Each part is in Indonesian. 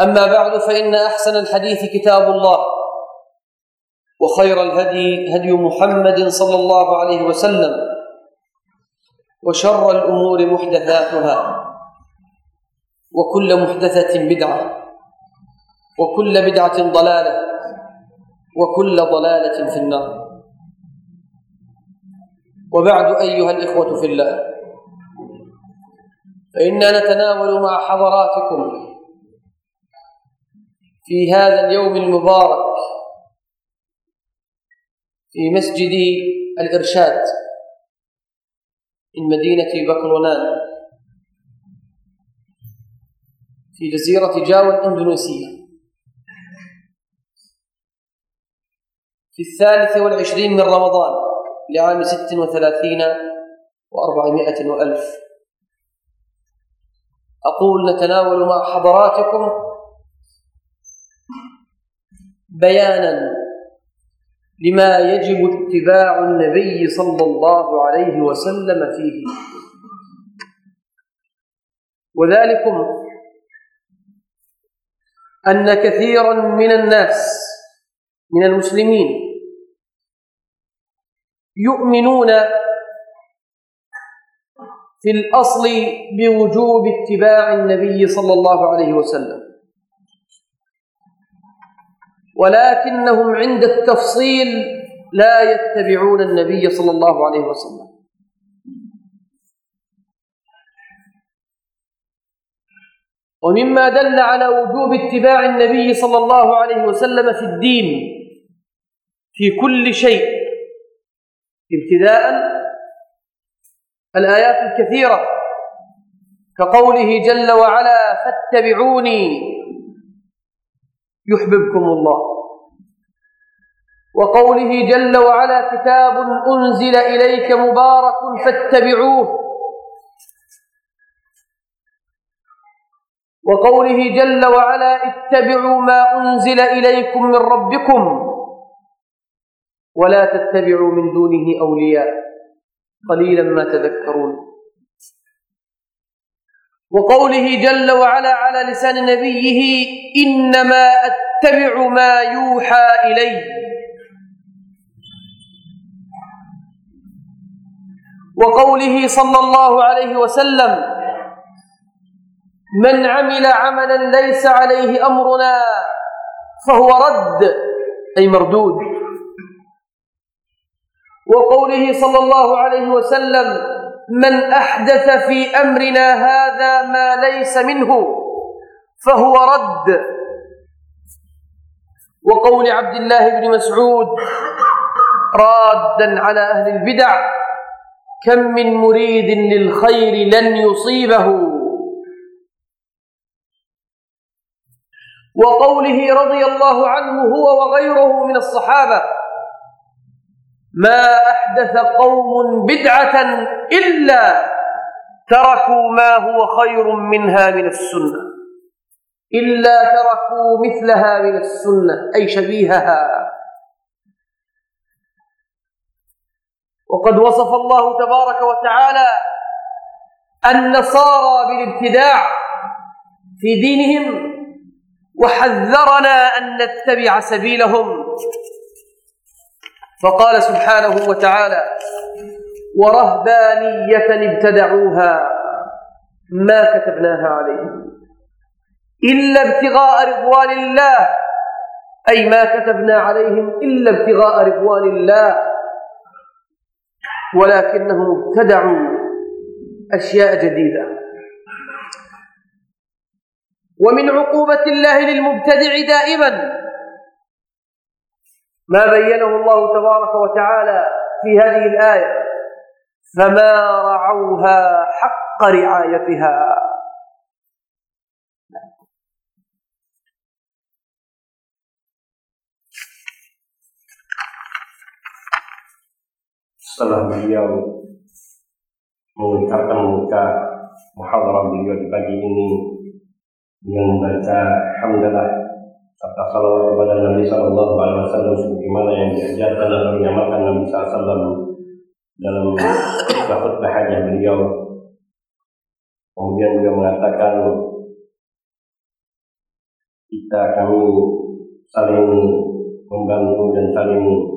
أما بعد فإن أحسن الحديث كتاب الله وخير الهدي هدي محمد صلى الله عليه وسلم وشر الأمور محدثاتها وكل محدثة بدعة وكل بدعة ضلالة وكل ضلالة في النار. وبعد أيها الإخوة في الله فإنا نتناول مع حضراتكم في هذا اليوم المبارك في مسجد الإرشاد من مدينة بكرونان في جزيرة جاوة الإندونيسية. في الثالث والعشرين من رمضان لعام ست وثلاثين وأربعمائة وألف. أقول نتناول مع حضراتكم بيانا لما يجب اتباع النبي صلى الله عليه وسلم فيه. وذلكم أن كثيرا من الناس من المسلمين يؤمنون في الأصل بوجوب اتباع النبي صلى الله عليه وسلم. ولكنهم عند التفصيل لا يتبعون النبي صلى الله عليه وسلم. ومما دل على وجوب اتباع النبي صلى الله عليه وسلم في الدين في كل شيء ابتداء الآيات الكثيرة كقوله جل وعلا فاتبعوني يحببكم الله. وقوله جل وعلا كتاب أنزل إليك مبارك فاتبعوه. وقوله جل وعلا اتبعوا ما أنزل إليكم من ربكم ولا تتبعوا من دونه أولياء. قليلا ما تذكرون. وقوله جل وعلا على لسان نبيه إنما أتبع ما يوحى إلي. وقوله صلى الله عليه وسلم من عمل عملا ليس عليه أمرنا فهو رد أي مردود. وقوله صلى الله عليه وسلم من أحدث في أمرنا هذا ما ليس منه فهو رد وقول عبد الله بن مسعود رادا على أهل البدع كم من مريد للخير لن يصيبه. وقوله رضي الله عنه هو وغيره من الصحابة ما أحدث قوم بدعة إلا تركوا ما هو خير منها من السنة إلا تركوا مثلها من السنة أي شبيهها. وقد وصف الله تبارك وتعالى النصارى بالابتداع في دينهم وحذرنا أن نتبع سبيلهم. فقال سبحانه وتعالى ورهبانية ابتدعوها ما كتبناها عليهم إلا ابتغاء رضوان الله. أي ما كتبنا عليهم إلا ابتغاء رضوان الله. ولكنهم ابتدعوا أشياء جديدة. ومن عقوبة الله للمبتدع دائما ما بينه الله تبارك وتعالى في هذه الآية فما رعوها حق رعايتها. Setelah beliau mengucapkan muka muhadarah beliau di pagi ini dengan membaca hamdalah serta salawat kepada Nabi Sallallahu Alaihi Wasallam sebagaimana yang diajarkan dan diamalkan Nabi Sallallahu dalam khutbah hajah beliau. Kemudian beliau mengatakan kita kami saling membantu dan saling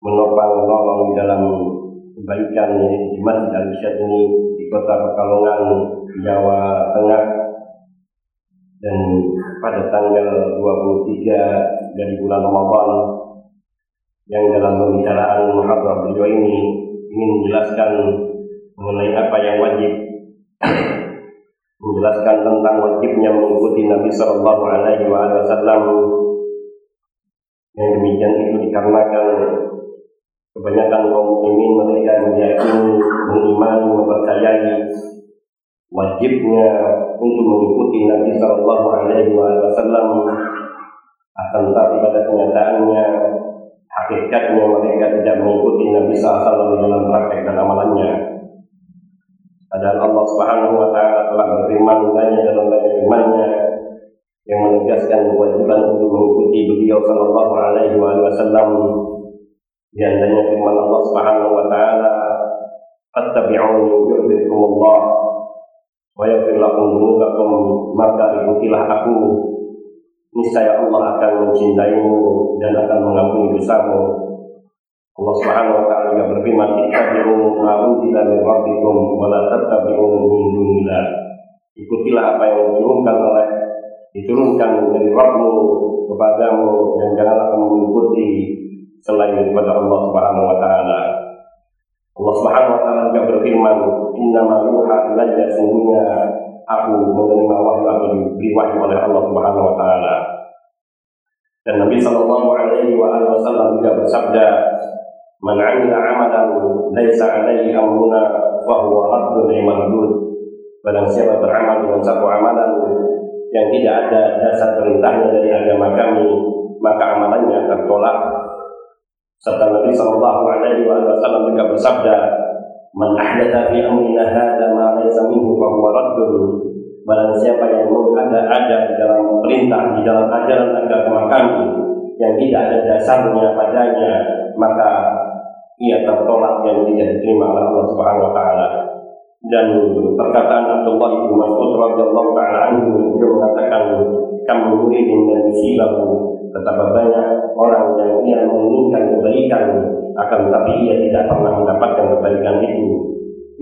menopang menolong di dalam kebaikan di Masjid Al ini di kota Pekalongan, Jawa Tengah. Dan pada tanggal 23 dari bulan Ramadan yang dalam pembicaraan muhadarah beliau ini ingin menjelaskan mengenai apa yang wajib. Menjelaskan tentang wajibnya mengikuti Nabi Shallallahu Alaihi Wasallam. Yang demikian itu dikarenakan kebanyakan kaum muslimin mereka meyakini, mengimani, mempercayai wajibnya untuk mengikuti Nabi Shallallahu Alaihi Wasallam akan tetapi pada kenyataannya hakikatnya mereka tidak mengikuti Nabi SAW dalam praktek dan amalannya. Padahal Allah Subhanahu Wa Taala telah berfirman banyak dalam banyak firman-Nya yang menegaskan kewajiban untuk mengikuti beliau Shallallahu Alaihi Wasallam di antaranya firman Allah Subhanahu wa taala fattabi'uni yuhibbukum Allah wa yaghfir lakum dzunubakum maka ikutilah aku. Niscaya Allah akan mencintaimu dan akan mengampuni dosamu. Allah Subhanahu wa taala juga berfirman ittabi'u ma unzila min rabbikum wa la tattabi'u min dunillah. Ikutilah apa yang diturunkan oleh diturunkan dari Rabbmu kepadamu dan janganlah kamu mengikuti selain daripada Allah Subhanahu wa taala. Allah Subhanahu wa taala juga berfirman, "Inna ma yuha ilayya sungguhnya aku menerima wahyu atau diberi wahyu oleh Allah Subhanahu wa taala." Dan Nabi sallallahu alaihi wasallam juga bersabda, "Man 'amila 'amalan laisa 'alaihi amruna fa huwa raddun mardud." Barang siapa beramal dengan satu amalan yang tidak ada dasar perintahnya dari agama kami, maka amalannya tertolak Serta Nabi Shallallahu Alaihi Wasallam juga bersabda, "Man ahdatha fi amrina hadza ma laysa minhu fa huwa raddun." Barang siapa yang ada ada di dalam perintah, di dalam ajaran agama kami yang tidak ada dasarnya padanya, maka ia tertolak yang tidak diterima oleh Allah Subhanahu wa taala. Dan perkataan Abdullah bin Mas'ud radhiyallahu taala anhu dia mengatakan kamu muridin dan musibahu Betapa banyak orang yang ia menginginkan kebaikan, akan tetapi ia tidak pernah mendapatkan kebaikan itu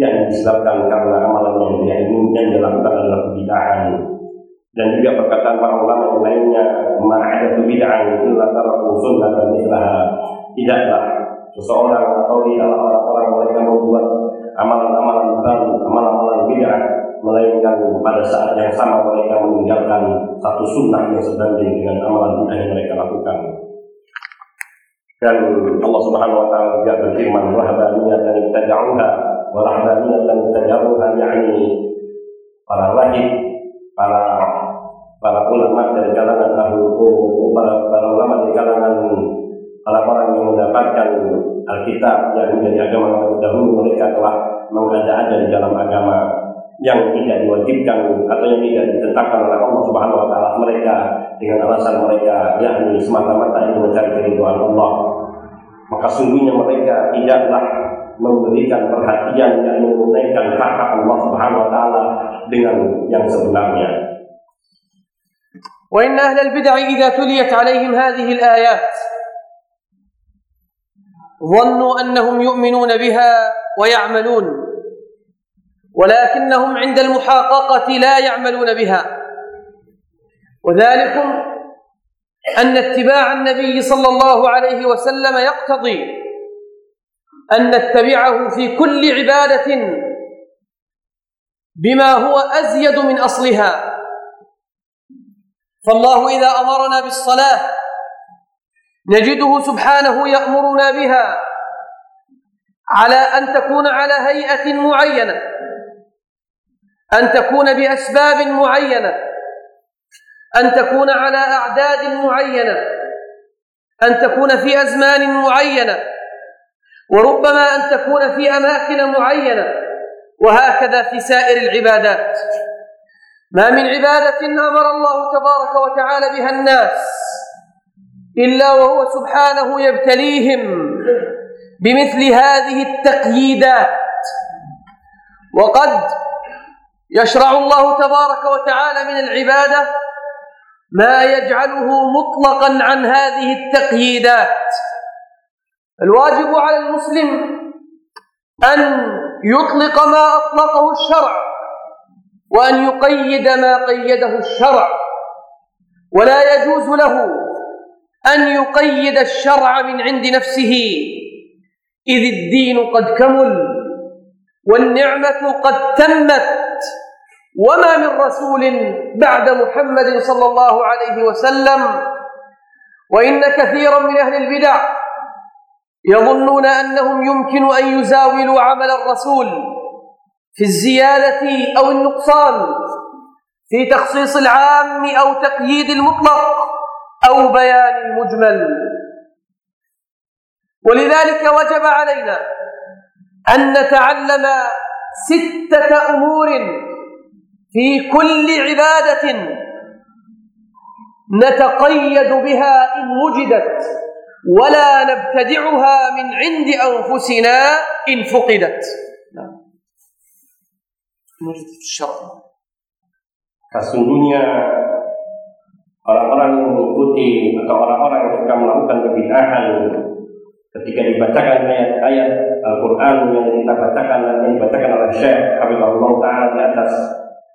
yang disebabkan karena amalan yang dia inginkan dilakukan adalah kebidahan. Dan juga perkataan para ulama yang lainnya, ma'ada kebidahan illa taraku sunnah dan mislaha. Tidaklah seseorang atau tidaklah orang-orang mereka membuat amalan-amalan baru, amalan-amalan bid'ah melainkan pada saat yang sama mereka meninggalkan satu sunnah yang sebanding dengan amalan bid'ah yang mereka lakukan. Dan Allah Subhanahu wa taala juga berfirman, "Rahbaniyatan ibtada'uha wa rahbaniyatan ibtada'uha" yakni para rahib, para para ulama dari kalangan ahlu para para ulama dari kalangan para orang yang mendapatkan Alkitab yang menjadi agama dahulu mereka telah mengada-ada di dalam agama yang tidak diwajibkan atau yang tidak ditetapkan oleh Allah Subhanahu wa taala mereka dengan alasan mereka yakni semata-mata ingin mencari keridhaan Allah. Maka sungguhnya mereka tidaklah memberikan perhatian yang menunaikan hak hak Allah Subhanahu wa taala dengan yang sebenarnya. وإن أهل البدع إذا تليت عليهم هذه الآيات ظنوا أنهم يؤمنون بها ويعملون ولكنهم عند المحققة لا يعملون بها. وذلك أن اتباع النبي صلى الله عليه وسلم يقتضي أن نتبعه في كل عبادة بما هو أزيد من أصلها. فالله إذا أمرنا بالصلاة نجده سبحانه يأمرنا بها على أن تكون على هيئة معينة أن تكون بأسباب معينة أن تكون على أعداد معينة أن تكون في أزمان معينة وربما أن تكون في أماكن معينة وهكذا في سائر العبادات. ما من عبادة أمر الله تبارك وتعالى بها الناس. إلا وهو سبحانه يبتليهم بمثل هذه التقييدات. وقد يشرع الله تبارك وتعالى من العبادة ما يجعله مطلقا عن هذه التقييدات. الواجب على المسلم أن يطلق ما أطلقه الشرع وأن يقيد ما قيده الشرع. ولا يجوز له أن يقيد الشرع من عند نفسه. إذ الدين قد كمل والنعمة قد تمت. وما من رسول بعد محمد صلى الله عليه وسلم. وإن كثيرا من أهل البدع يظنون أنهم يمكن أن يزاولوا عمل الرسول في الزيادة أو النقصان في تخصيص العام أو تقييد المطلق. أو بيان المجمل ولذلك وجب علينا أن نتعلم ستة أمور في كل عبادة نتقيد بها إن وجدت ولا نبتدعها من عند أنفسنا إن فقدت. Sesungguhnya orang-orang yang mengikuti atau orang-orang yang suka melakukan kebid'ahan ketika dibacakan ayat-ayat Al-Quran yang kita bacakan dan yang dibacakan oleh Syekh Habibullah Ta'ala di atas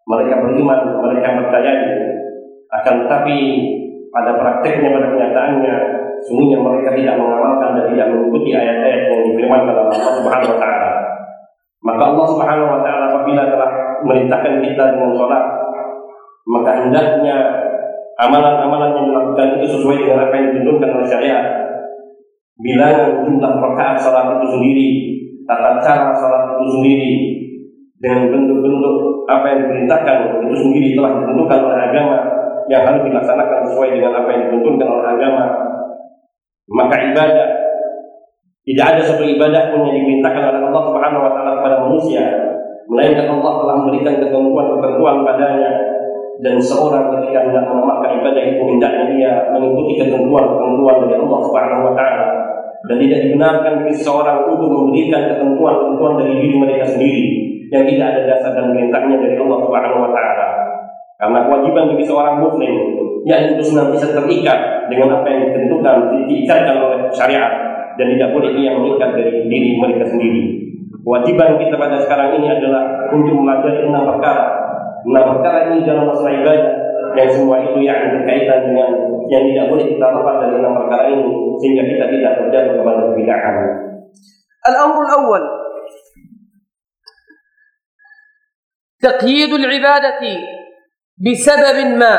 mereka beriman, mereka percaya akan tetapi pada prakteknya, pada kenyataannya sungguhnya mereka tidak mengamalkan dan tidak mengikuti ayat-ayat yang difirmankan oleh Allah Subhanahu wa taala. Maka Allah Subhanahu wa taala apabila telah merintahkan kita dengan sholat maka hendaknya amalan-amalan yang dilakukan itu sesuai dengan apa yang dituntunkan oleh syariat. Bilangan jumlah rakaat salat itu sendiri, tata cara salat itu sendiri, dengan bentuk-bentuk apa yang diperintahkan itu sendiri telah ditentukan oleh agama yang harus dilaksanakan sesuai dengan apa yang dituntunkan oleh agama. Maka ibadah tidak ada satu ibadah pun yang diperintahkan oleh Allah Subhanahu wa taala kepada manusia melainkan Allah telah memberikan ketentuan-ketentuan padanya dan seorang ketika hendak mengamalkan ibadah itu hendaknya dia mengikuti ketentuan-ketentuan dari Allah Subhanahu wa taala dan tidak dibenarkan bagi seseorang untuk memberikan ketentuan-ketentuan dari diri mereka sendiri yang tidak ada dasar dan perintahnya dari Allah Subhanahu wa taala. Karena kewajiban bagi seorang muslim yang itu senantiasa terikat dengan apa yang ditentukan, diikatkan oleh syariat dan tidak boleh ia mengikat dari diri mereka sendiri. Kewajiban kita pada sekarang ini adalah untuk mempelajari enam perkara Nah perkara ini dalam masalah ibadah yang semua itu yang berkaitan dengan yang tidak boleh kita lepas dari enam perkara ini sehingga kita tidak terjatuh kepada kebid'ahan. الأمر الأول تقييد العبادة بسبب ما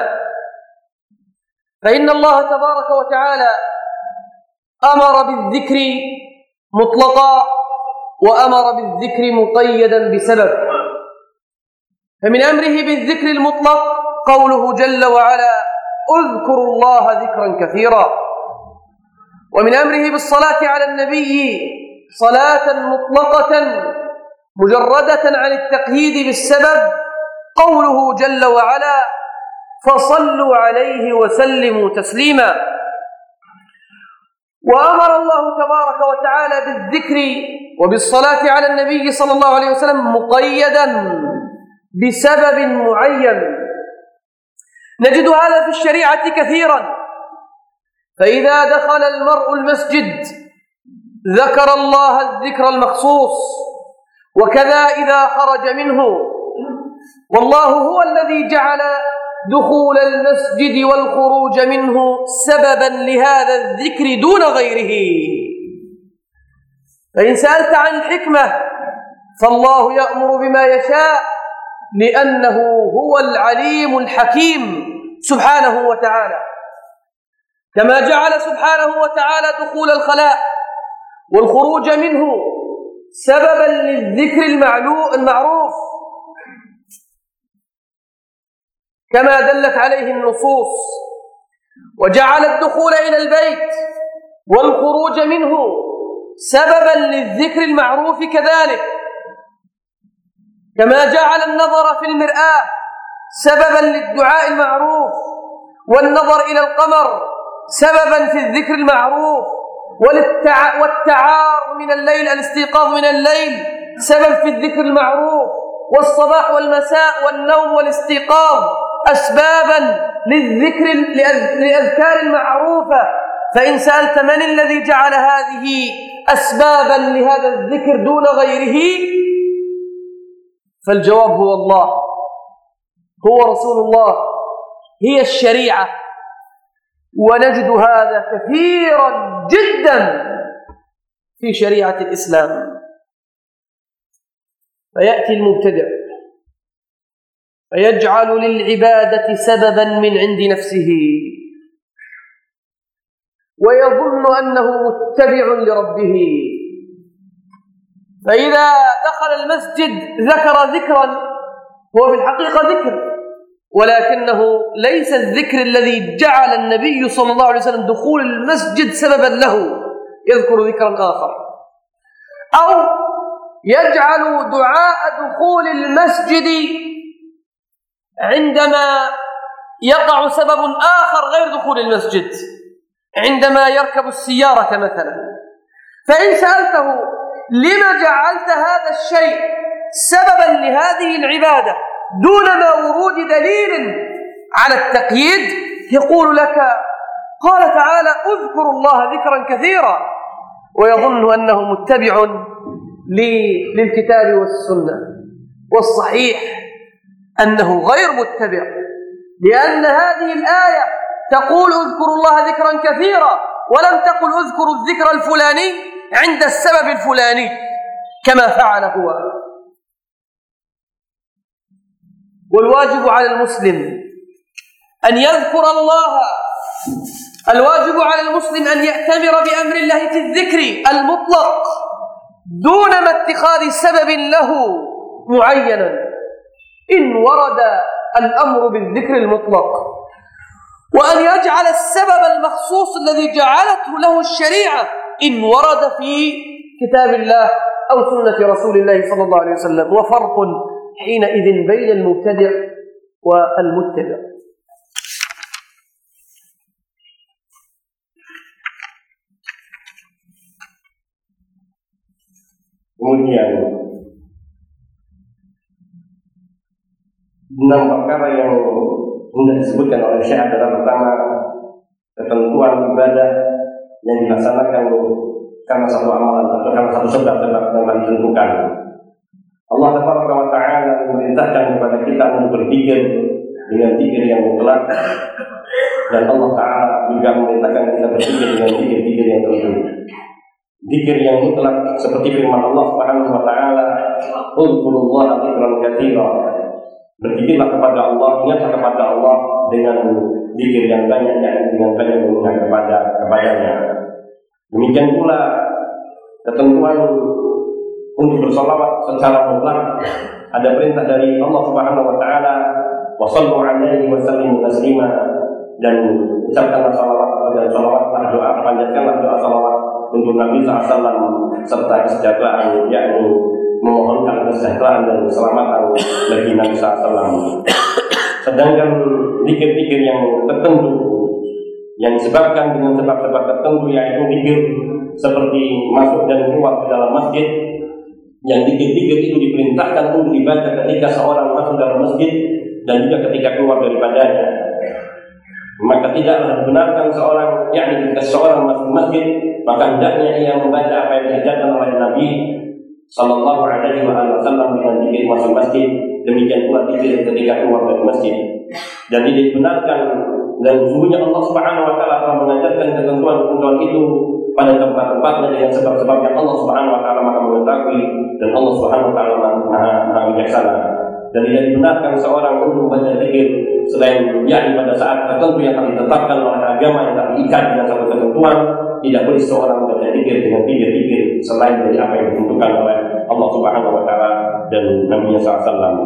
فإن الله تبارك وتعالى أمر بالذكر مطلقا وأمر بالذكر مقيدا بسبب فمن أمره بالذكر المطلق قوله جل وعلا اذكروا الله ذكرا كثيرا. ومن أمره بالصلاة على النبي صلاة مطلقة مجردة عن التقييد بالسبب قوله جل وعلا فصلوا عليه وسلموا تسليما. وأمر الله تبارك وتعالى بالذكر وبالصلاة على النبي صلى الله عليه وسلم مقيدا بسبب معين. نجد هذا في الشريعة كثيرا. فإذا دخل المرء المسجد ذكر الله الذكر المخصوص وكذا إذا خرج منه. والله هو الذي جعل دخول المسجد والخروج منه سببا لهذا الذكر دون غيره. فإن سألت عن الحكمة فالله يأمر بما يشاء لأنه هو العليم الحكيم سبحانه وتعالى. كما جعل سبحانه وتعالى دخول الخلاء والخروج منه سببا للذكر المعروف. كما دلت عليه النصوص. وجعل الدخول إلى البيت والخروج منه سببا للذكر المعروف كذلك. كما جعل النظر في المرآة سببا للدعاء المعروف والنظر إلى القمر سببا في الذكر المعروف والتع... والتعار من الليل الاستيقاظ من الليل سبب في الذكر المعروف والصباح والمساء والنوم والاستيقاظ أسبابا للذكر للأذكار المعروفة. فإن سألت من الذي جعل هذه أسبابا لهذا الذكر دون غيره فالجواب هو الله. هو رسول الله. هي الشريعة. ونجد هذا كثيرا جدا في شريعة الإسلام. فيأتي المبتدع. فيجعل للعبادة سببا من عند نفسه. ويظن أنه متبع لربه. فإذا دخل المسجد ذكر ذكرا هو في الحقيقة ذكر ولكنه ليس الذكر الذي جعل النبي صلى الله عليه وسلم دخول المسجد سببا له يذكر ذكرا آخر. أو يجعل دعاء دخول المسجد عندما يقع سبب آخر غير دخول المسجد عندما يركب السيارة مثلا فإن سألته لما جعلت هذا الشيء سببا لهذه العبادة دون ما ورود دليل على التقييد يقول لك قال تعالى اذكروا الله ذكرا كثيرا ويظن أنه متبع للكتاب والسنة. والصحيح أنه غير متبع لأن هذه الآية تقول اذكروا الله ذكرا كثيرا ولم تقل اذكروا الذكر الفلاني عند السبب الفلاني كما فعل هو. والواجب على المسلم أن يذكر الله الواجب على المسلم أن يأتمر بأمر الله في الذكر المطلق دون ما اتخاذ سبب له معينا. إن ورد الأمر بالذكر المطلق. وأن يجعل السبب المخصوص الذي جعلته له الشريعة إن ورد في كتاب الله أو سنة رسول الله صلى الله عليه وسلم وفرق حينئذ بين المبتدع والمتبع Kemudian enam perkara yang sudah disebutkan oleh Syekh adalah pertama ketentuan ibadah yang dilaksanakan karena satu amalan atau karena satu sebab-sebab yang telah ditentukan. Allah Taala memerintahkan kepada kita untuk berpikir dengan pikir yang mutlak dan Allah Taala juga memerintahkan kita berpikir dengan pikir-pikir yang tertentu. Zikir yang mutlak seperti firman Allah Subhanahu wa taala, "Udzurullaha dzikran katsira." Berpikirlah kepada Allah, ingatlah kepada Allah dengan zikir yang banyak dan dengan banyak mengingat kepada kepadanya. Demikian pula ketentuan untuk bersolawat secara mutlak ada perintah dari Allah Subhanahu wa taala wa sallu alaihi wa sallimu taslima dan ucapkanlah salawat dan salawatlah doa panjatkanlah doa salawat untuk Nabi SAW serta kesejahteraan yakni memohonkan kesejahteraan dan keselamatan bagi Nabi SAW. Sedangkan pikir-pikir yang tertentu yang disebabkan dengan sebab-sebab tertentu yaitu pikir seperti masuk dan keluar ke dalam masjid yang pikir-pikir itu diperintahkan untuk dibaca ketika seorang masuk dalam masjid dan juga ketika keluar daripadanya. Maka tidaklah dibenarkan seorang yakni ketika seorang masuk masjid maka hendaknya ia membaca apa yang diajarkan oleh Nabi Sallallahu Alaihi Wasallam dengan zikir masuk masjid. Demikian pula zikir ketika keluar dari masjid. Dan tidak dibenarkan dan sungguhnya Allah Subhanahu Wa Taala telah mengajarkan ketentuan-ketentuan itu pada tempat-tempatnya dengan sebab-sebab yang Allah Subhanahu Wa Taala maha mengetahui dan Allah Subhanahu Wa Taala maha, bijaksana dan tidak dibenarkan seorang untuk membaca zikir selain yakni pada saat tertentu yang telah ditetapkan oleh agama yang telah diikat dengan satu ketentuan tidak boleh seorang membaca zikir dengan pikir-pikir selain dari apa yang ditentukan oleh Allah Subhanahu Wa Taala dan Nabi SAW.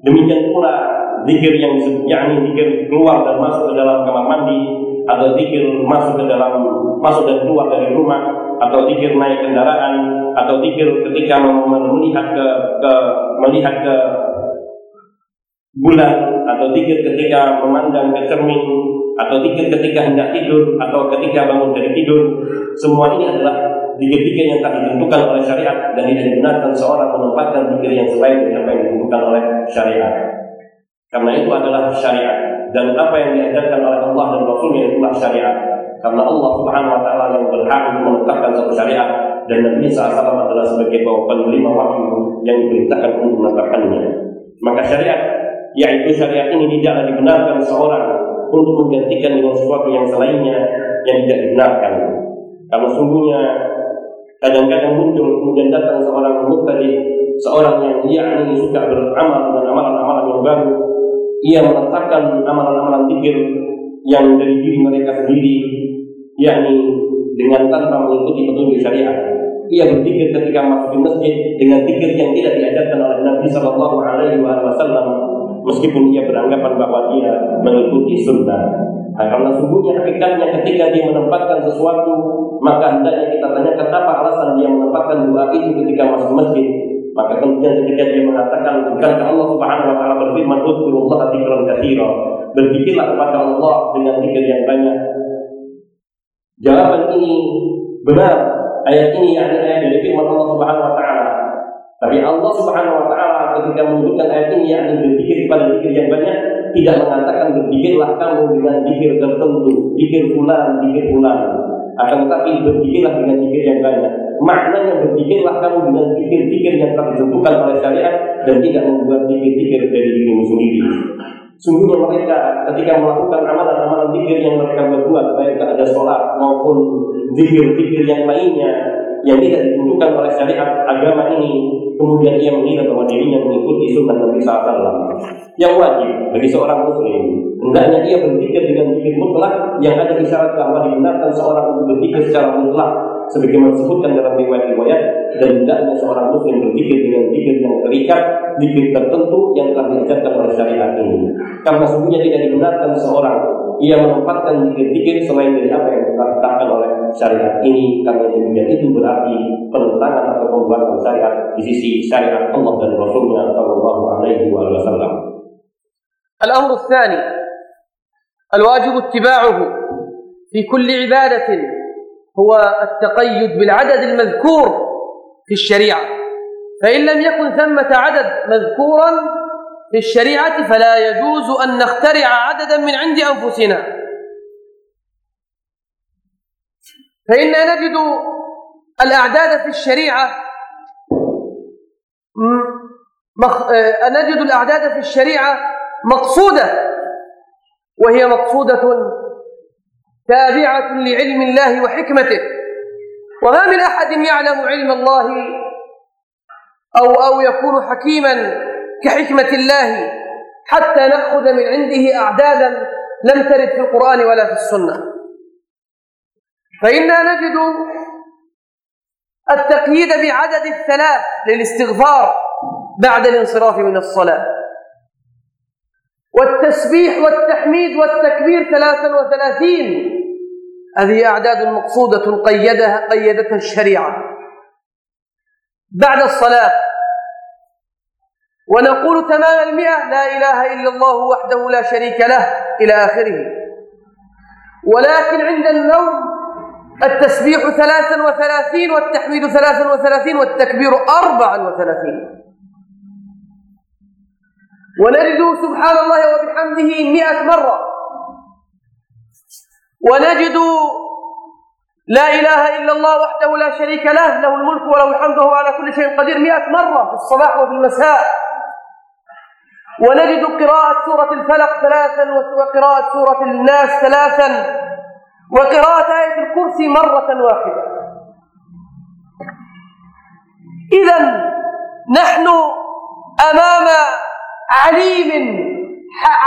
Demikian pula zikir yang yakni zikir keluar dan masuk ke dalam kamar mandi atau zikir masuk ke dalam masuk dan keluar dari rumah atau zikir naik kendaraan atau zikir ketika melihat ke, ke melihat ke bulan atau zikir ketika memandang ke cermin atau zikir ketika hendak tidur atau ketika bangun dari tidur semua ini adalah zikir-zikir yang telah ditentukan oleh syariat dan tidak dibenarkan seorang menempatkan zikir yang selain dari yang ditentukan oleh syariat. Karena itu adalah syariat dan apa yang diajarkan oleh Allah dan Rasulnya itulah syariat. Karena Allah Subhanahu Wa Taala yang berhak untuk menetapkan satu syariat dan Nabi SAW adalah sebagai penerima wahyu yang diperintahkan untuk menetapkannya. Maka syariat yaitu syariat ini tidaklah dibenarkan seorang untuk menggantikan dengan sesuatu yang selainnya yang tidak dibenarkan. Karena sungguhnya Kadang-kadang muncul kemudian datang seorang mubtadi, seorang yang yakni suka beramal dengan amalan-amalan yang baru. Ia meletakkan amalan-amalan pikir yang dari diri mereka sendiri, yakni dengan tanpa mengikuti petunjuk syariat. Ia berpikir ketika masuk di masjid dengan pikir yang tidak diajarkan oleh Nabi Shallallahu Alaihi Wasallam, meskipun ia beranggapan bahwa dia mengikuti sunnah. Nah, karena sungguhnya hakikatnya ketika dia menempatkan sesuatu, maka hendaknya kita tanyakan apa alasan dia menempatkan doa itu ketika masuk masjid. Maka kemudian ketika dia mengatakan, bukankah Allah Subhanahu wa taala berfirman, "Udzkurullah dzikran katsira." Berzikirlah kepada Allah dengan zikir yang banyak. Jawaban ini benar. Ayat ini yakni ayat dari firman Allah Subhanahu wa taala. Tapi Allah Subhanahu wa taala ketika menyebutkan ayat ini yakni berzikir pada zikir yang banyak, tidak mengatakan berzikirlah kamu dengan zikir tertentu, zikir fulan, zikir fulan. Akan tetapi berzikirlah dengan zikir yang banyak. Maknanya berzikirlah kamu dengan zikir-zikir yang telah ditentukan oleh syariat dan tidak membuat zikir-zikir dari dirimu sendiri. Sungguhnya mereka ketika melakukan amalan-amalan zikir yang mereka berbuat, baik ada sholat maupun zikir-zikir yang lainnya yang tidak ditentukan oleh syariat agama ini, kemudian ia mengira bahwa dirinya mengikuti sunnah Nabi SAW. Yang wajib bagi seorang muslim, hendaknya ia berpikir dengan zikir mutlak yang ada isyarat bahwa dibenarkan seorang untuk berpikir secara mutlak sebagaimana disebutkan dalam riwayat-riwayat dan hendaknya seorang muslim berpikir dengan zikir yang terikat, zikir tertentu yang telah diajarkan oleh syariat ini. Karena sungguhnya tidak dibenarkan seorang ia menempatkan zikir-zikir selain dari apa yang telah ditetapkan oleh syariat ini karena demikian itu berarti penentangan atau pembuatan syariat di sisi syariat Allah dan Rasulnya Shallallahu Alaihi Wasallam. الأمر الثاني الواجب اتباعه في كل عبادة هو التقيد بالعدد المذكور في الشريعة. فإن لم يكن ثمة عدد مذكورا في الشريعة فلا يجوز أن نخترع عددا من عند أنفسنا. فإننا نجد الأعداد في الشريعة مخ... نجد الأعداد في الشريعة مقصودة وهي مقصودة تابعة لعلم الله وحكمته. وما من أحد يعلم علم الله أو أو يكون حكيما كحكمة الله حتى نأخذ من عنده أعدادا لم ترد في القرآن ولا في السنة. فإنا نجد التقييد بعدد الثلاث للاستغفار بعد الانصراف من الصلاة. والتسبيح والتحميد والتكبير ثلاثا وثلاثين. هذه أعداد مقصودة قيدها قيدتها الشريعة. بعد الصلاة. ونقول تمام المئة لا إله إلا الله وحده لا شريك له إلى آخره. ولكن عند النوم التسبيح ثلاثا وثلاثين والتحميد ثلاثا وثلاثين والتكبير أربعا وثلاثين. ونجد سبحان الله وبحمده مئة مرة. ونجد لا إله إلا الله وحده لا شريك له له الملك وله الحمد وهو على كل شيء قدير مئة مرة في الصباح وفي المساء. ونجد قراءة سورة الفلق ثلاثا وقراءة سورة الناس ثلاثا وقراءة آية الكرسي مرة واحدة. إذا نحن أمام عليم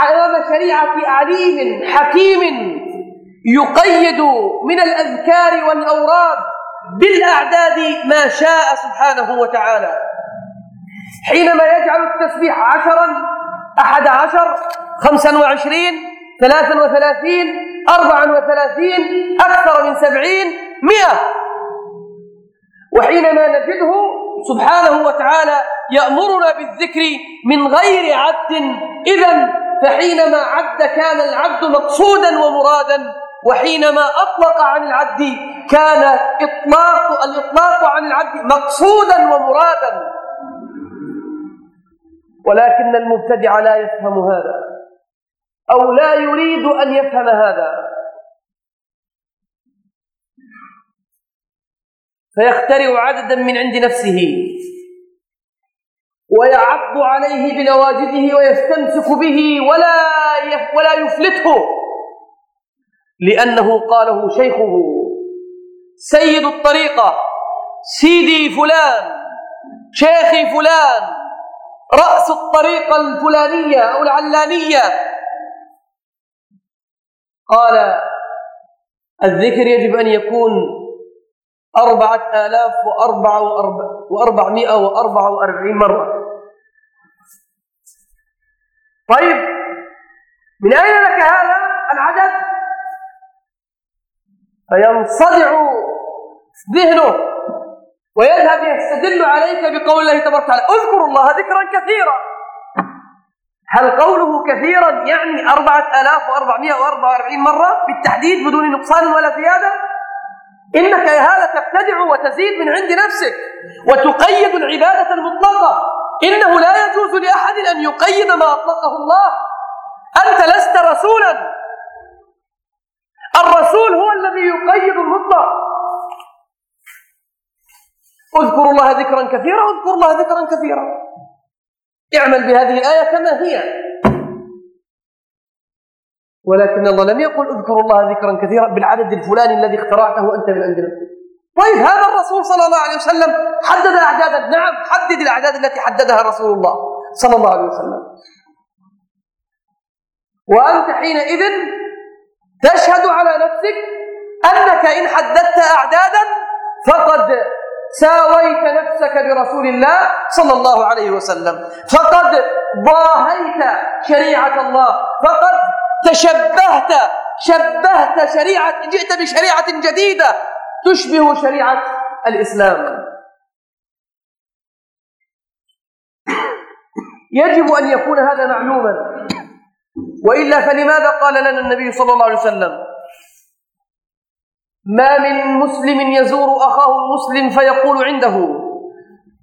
أمام شريعة عليم حكيم يقيد من الأذكار والأوراد بالأعداد ما شاء سبحانه وتعالى. حينما يجعل التسبيح عشرا أحد عشر خمسا وعشرين ثلاثا وثلاثين أربعا وثلاثين أكثر من سبعين مئة. وحينما نجده سبحانه وتعالى يأمرنا بالذكر من غير عد. إذا فحينما عد كان العبد مقصودا ومرادا وحينما أطلق عن العد كان إطلاق الإطلاق عن العد مقصودا ومرادا. ولكن المبتدع لا يفهم هذا أو لا يريد أن يفهم هذا. فيخترع عددا من عند نفسه. ويعض عليه بنواجذه ويستمسك به ولا ولا يفلته. لأنه قاله شيخه سيد الطريقة سيدي فلان شيخي فلان رأس الطريقة الفلانية أو العلانية. قال الذكر يجب أن يكون أربعة آلاف وأربعة وأربعمائة وأربعة وأربعين مرة. طيب من أين لك هذا العدد فينصدع ذهنه ويذهب يستدل عليك بقول الله تبارك وتعالى اذكروا الله ذكرا كثيرا هل قوله كثيرا يعني أربعة آلاف وأربعمائة وأربعة وأربعين مرة بالتحديد بدون نقصان ولا زيادة؟ إنك يا هذا تبتدع وتزيد من عند نفسك وتقيد العبادة المطلقة. إنه لا يجوز لأحد أن يقيد ما أطلقه الله. أنت لست رسولا. الرسول هو الذي يقيد المطلق. اذكروا الله ذكرا كثيرا اذكروا الله ذكرا كثيرا. اعمل بهذه الآية كما هي. ولكن الله لم يقل اذكروا الله ذكرا كثيرا بالعدد الفلاني الذي اخترعته أنت من عند نفسك طيب هذا الرسول صلى الله عليه وسلم حدد أعدادا نعم حدد الأعداد التي حددها رسول الله صلى الله عليه وسلم. وأنت حينئذ تشهد على نفسك أنك إن حددت أعدادا فقد ساويت نفسك برسول الله صلى الله عليه وسلم. فقد ضاهيت شريعة الله. فقد تشبهت شبهت شريعة جئت بشريعة جديدة تشبه شريعة الإسلام. يجب أن يكون هذا معلوما. وإلا فلماذا قال لنا النبي صلى الله عليه وسلم؟ ما من مسلم يزور أخاه المسلم فيقول عنده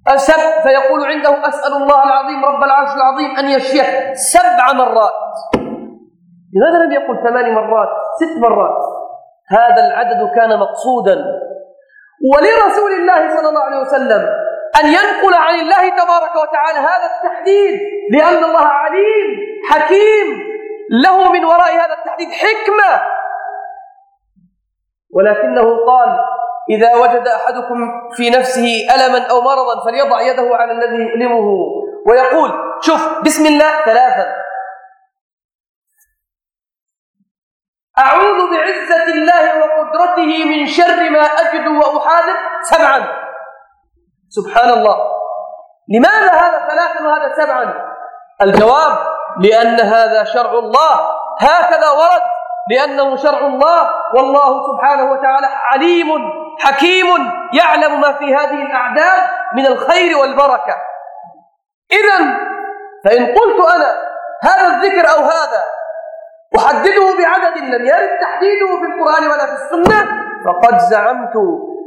أسب فيقول عنده أسأل الله العظيم رب العرش العظيم أن يشفيه سبع مرات. لماذا لم يقل ثمان مرات؟ ست مرات. هذا العدد كان مقصودا. ولرسول الله صلى الله عليه وسلم أن ينقل عن الله تبارك وتعالى هذا التحديد لأن الله عليم حكيم. له من وراء هذا التحديد حكمة. ولكنه قال إذا وجد أحدكم في نفسه ألما أو مرضا فليضع يده على الذي يؤلمه. ويقول شوف بسم الله ثلاثا. أعوذ بعزة الله وقدرته من شر ما أجد وأحاذر. سبعا. سبحان الله لماذا هذا ثلاثا وهذا سبعا؟ الجواب لأن هذا شرع الله. هكذا ورد لأنه شرع الله. والله سبحانه وتعالى عليم حكيم يعلم ما في هذه الأعداد من الخير والبركة. إذا فإن قلت أنا هذا الذكر أو هذا أحدده بعدد لم يرد تحديده في القرآن ولا في السنة فقد زعمت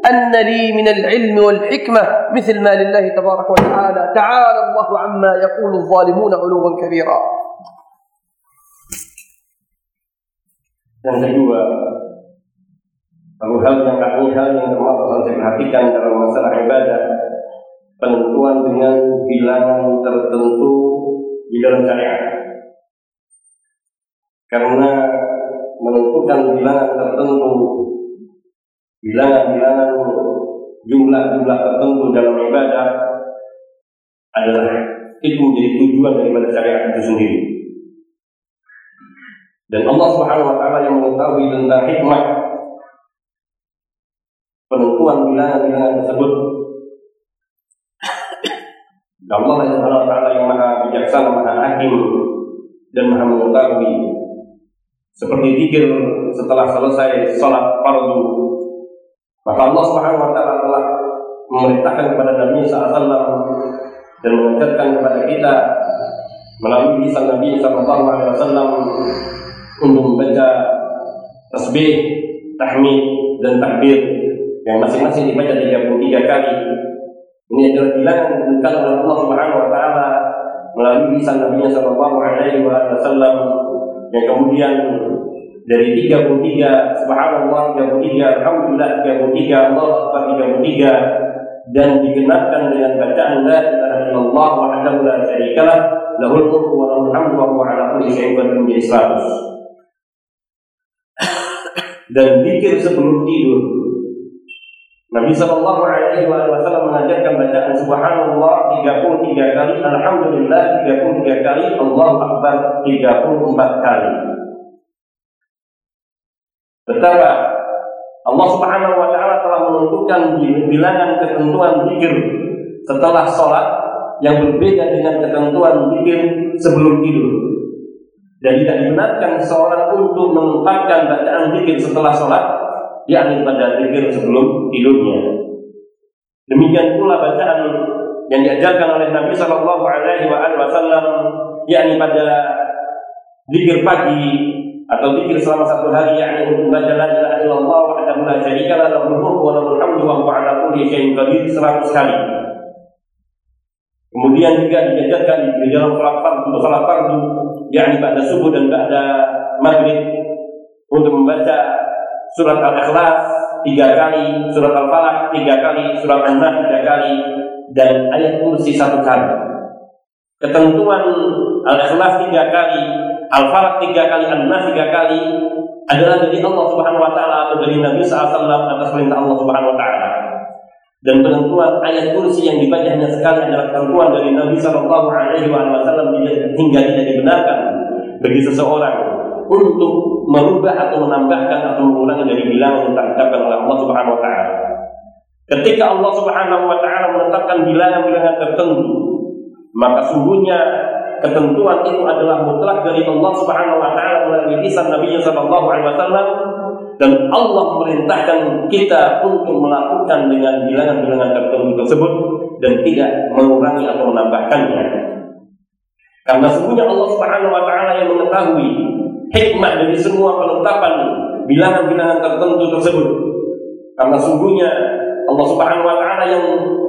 أن لي من العلم والحكمة مثل ما لله تبارك وتعالى تعالى الله عما يقول الظالمون علوا كبيرا Yang kedua, satu hal yang kami hal yang termasuk harus diperhatikan dalam masalah ibadah, penentuan dengan bilangan tertentu di dalam syariat. Karena menentukan bilangan tertentu, bilangan-bilangan jumlah-jumlah tertentu dalam ibadah adalah itu menjadi tujuan daripada syariat itu sendiri. Dan Allah Subhanahu wa taala yang mengetahui tentang hikmah penentuan bilangan-bilangan tersebut. Dan Allah Subhanahu wa taala yang Maha bijaksana, Maha hakim dan Maha mengetahui. Seperti zikir setelah selesai salat fardu. Maka Allah Subhanahu wa taala telah memerintahkan kepada Nabi SAW dan mengajarkan kepada kita melalui lisan Nabi Sallallahu Alaihi Wasallam untuk membaca tasbih, tahmid dan takbir yang masing-masing dibaca 33 kali. Ini adalah bilangan diberikan oleh Allah Subhanahu Wa Taala melalui lisan Nabi Sallallahu Alaihi Wasallam yang kemudian dari 33 subhanallah 33 alhamdulillah 33 Allah Akbar 33 dan digenapkan dengan bacaan la ilaha illallah wahdahu la syarikalah lahul mulku wa lahul hamdu wa huwa ala kulli syai'in qadir menjadi 100 dan zikir sebelum tidur Nabi Shallallahu Alaihi Wasallam mengajarkan bacaan Subhanallah 33 kali, Alhamdulillah 33 kali, Allah Akbar 34 kali. Betapa Allah Subhanahu Wa Taala telah menentukan bilangan ketentuan zikir setelah sholat yang berbeda dengan ketentuan zikir sebelum tidur. Dan tidak dibenarkan seorang untuk menempatkan bacaan zikir setelah sholat yakni pada zikir sebelum tidurnya. Demikian pula bacaan yang diajarkan oleh Nabi Shallallahu Alaihi Wasallam, yakni pada zikir pagi atau zikir selama satu hari, yakni untuk membaca la ilaha illallah wahdahu la syarika lah lahul mulku wa lahul hamdu wa huwa ala kulli syai'in qadir 100 kali. Kemudian juga diajarkan di dalam salat fardu, salat fardu, yakni pada subuh dan pada maghrib untuk membaca surat Al-Ikhlas tiga kali, surat Al-Falaq tiga kali, surat An-Nas tiga kali, dan ayat kursi satu kali. Ketentuan Al-Ikhlas tiga kali, Al-Falaq tiga kali, An-Nas tiga kali adalah dari Allah Subhanahu Wa Taala atau dari Nabi SAW atas perintah Allah Subhanahu Wa Taala. Dan penentuan ayat kursi yang dibaca hanya sekali adalah penentuan dari Nabi Shallallahu Alaihi Wasallam hingga tidak dibenarkan bagi seseorang untuk merubah atau menambahkan atau mengurangi dari bilangan yang ditetapkan oleh Allah Subhanahu wa taala. Ketika Allah Subhanahu wa taala menetapkan bilangan-bilangan tertentu, maka sungguhnya ketentuan itu adalah mutlak dari Allah Subhanahu wa taala melalui lisan Nabi sallallahu alaihi wasallam dan Allah memerintahkan kita untuk melakukan dengan bilangan-bilangan tertentu tersebut dan tidak mengurangi atau menambahkannya. Karena sungguhnya Allah Subhanahu wa taala yang mengetahui hikmah dari semua penetapan bilangan-bilangan tertentu tersebut. Karena sungguhnya Allah Subhanahu wa taala yang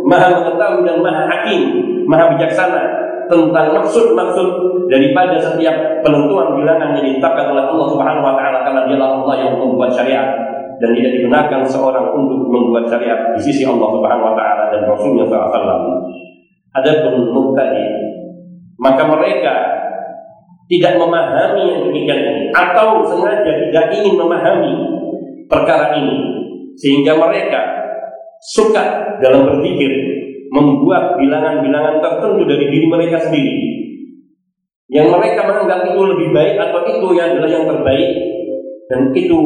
Maha mengetahui dan Maha hakim, Maha bijaksana tentang maksud-maksud daripada setiap penentuan bilangan yang ditetapkan oleh Allah Subhanahu wa taala karena dialah Allah yang membuat syariat dan tidak dibenarkan seorang untuk membuat syariat di sisi Allah Subhanahu wa taala dan Rasulnya SAW. Adapun mubtadi maka mereka tidak memahami yang demikian ini atau sengaja tidak ingin memahami perkara ini sehingga mereka suka dalam berpikir membuat bilangan-bilangan tertentu dari diri mereka sendiri. Yang mereka menganggap itu lebih baik atau itu yang adalah yang terbaik dan itu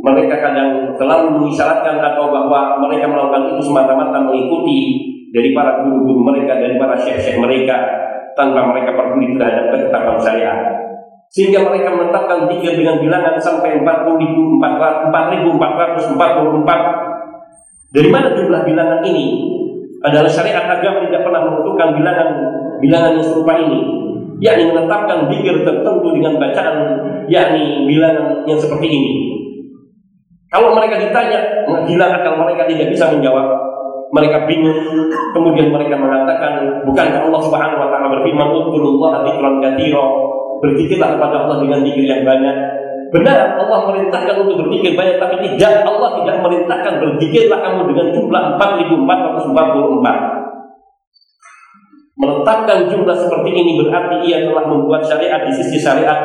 mereka kadang selalu mengisyaratkan atau bahwa mereka melakukan itu semata-mata mengikuti dari para guru-guru mereka, dari para syekh-syekh mereka, tanpa mereka peduli terhadap ketetapan syariat. Sehingga mereka menetapkan zikir dengan bilangan sampai 40.444. Dari mana jumlah bilangan ini? Adalah syariat agama tidak pernah menentukan bilangan bilangan yang serupa ini, yakni menetapkan zikir tertentu dengan bacaan, yakni bilangan yang seperti ini. Kalau mereka ditanya, bilang akal mereka tidak bisa menjawab, mereka bingung. Kemudian mereka mengatakan bukankah Allah Subhanahu wa taala berfirman udzurullaha dzikran katsira? Berzikirlah kepada Allah dengan zikir yang banyak. Benar Allah merintahkan untuk berzikir banyak tapi tidak Allah tidak merintahkan berzikirlah kamu dengan jumlah 4444 Meletakkan jumlah seperti ini berarti ia telah membuat syariat di sisi syariat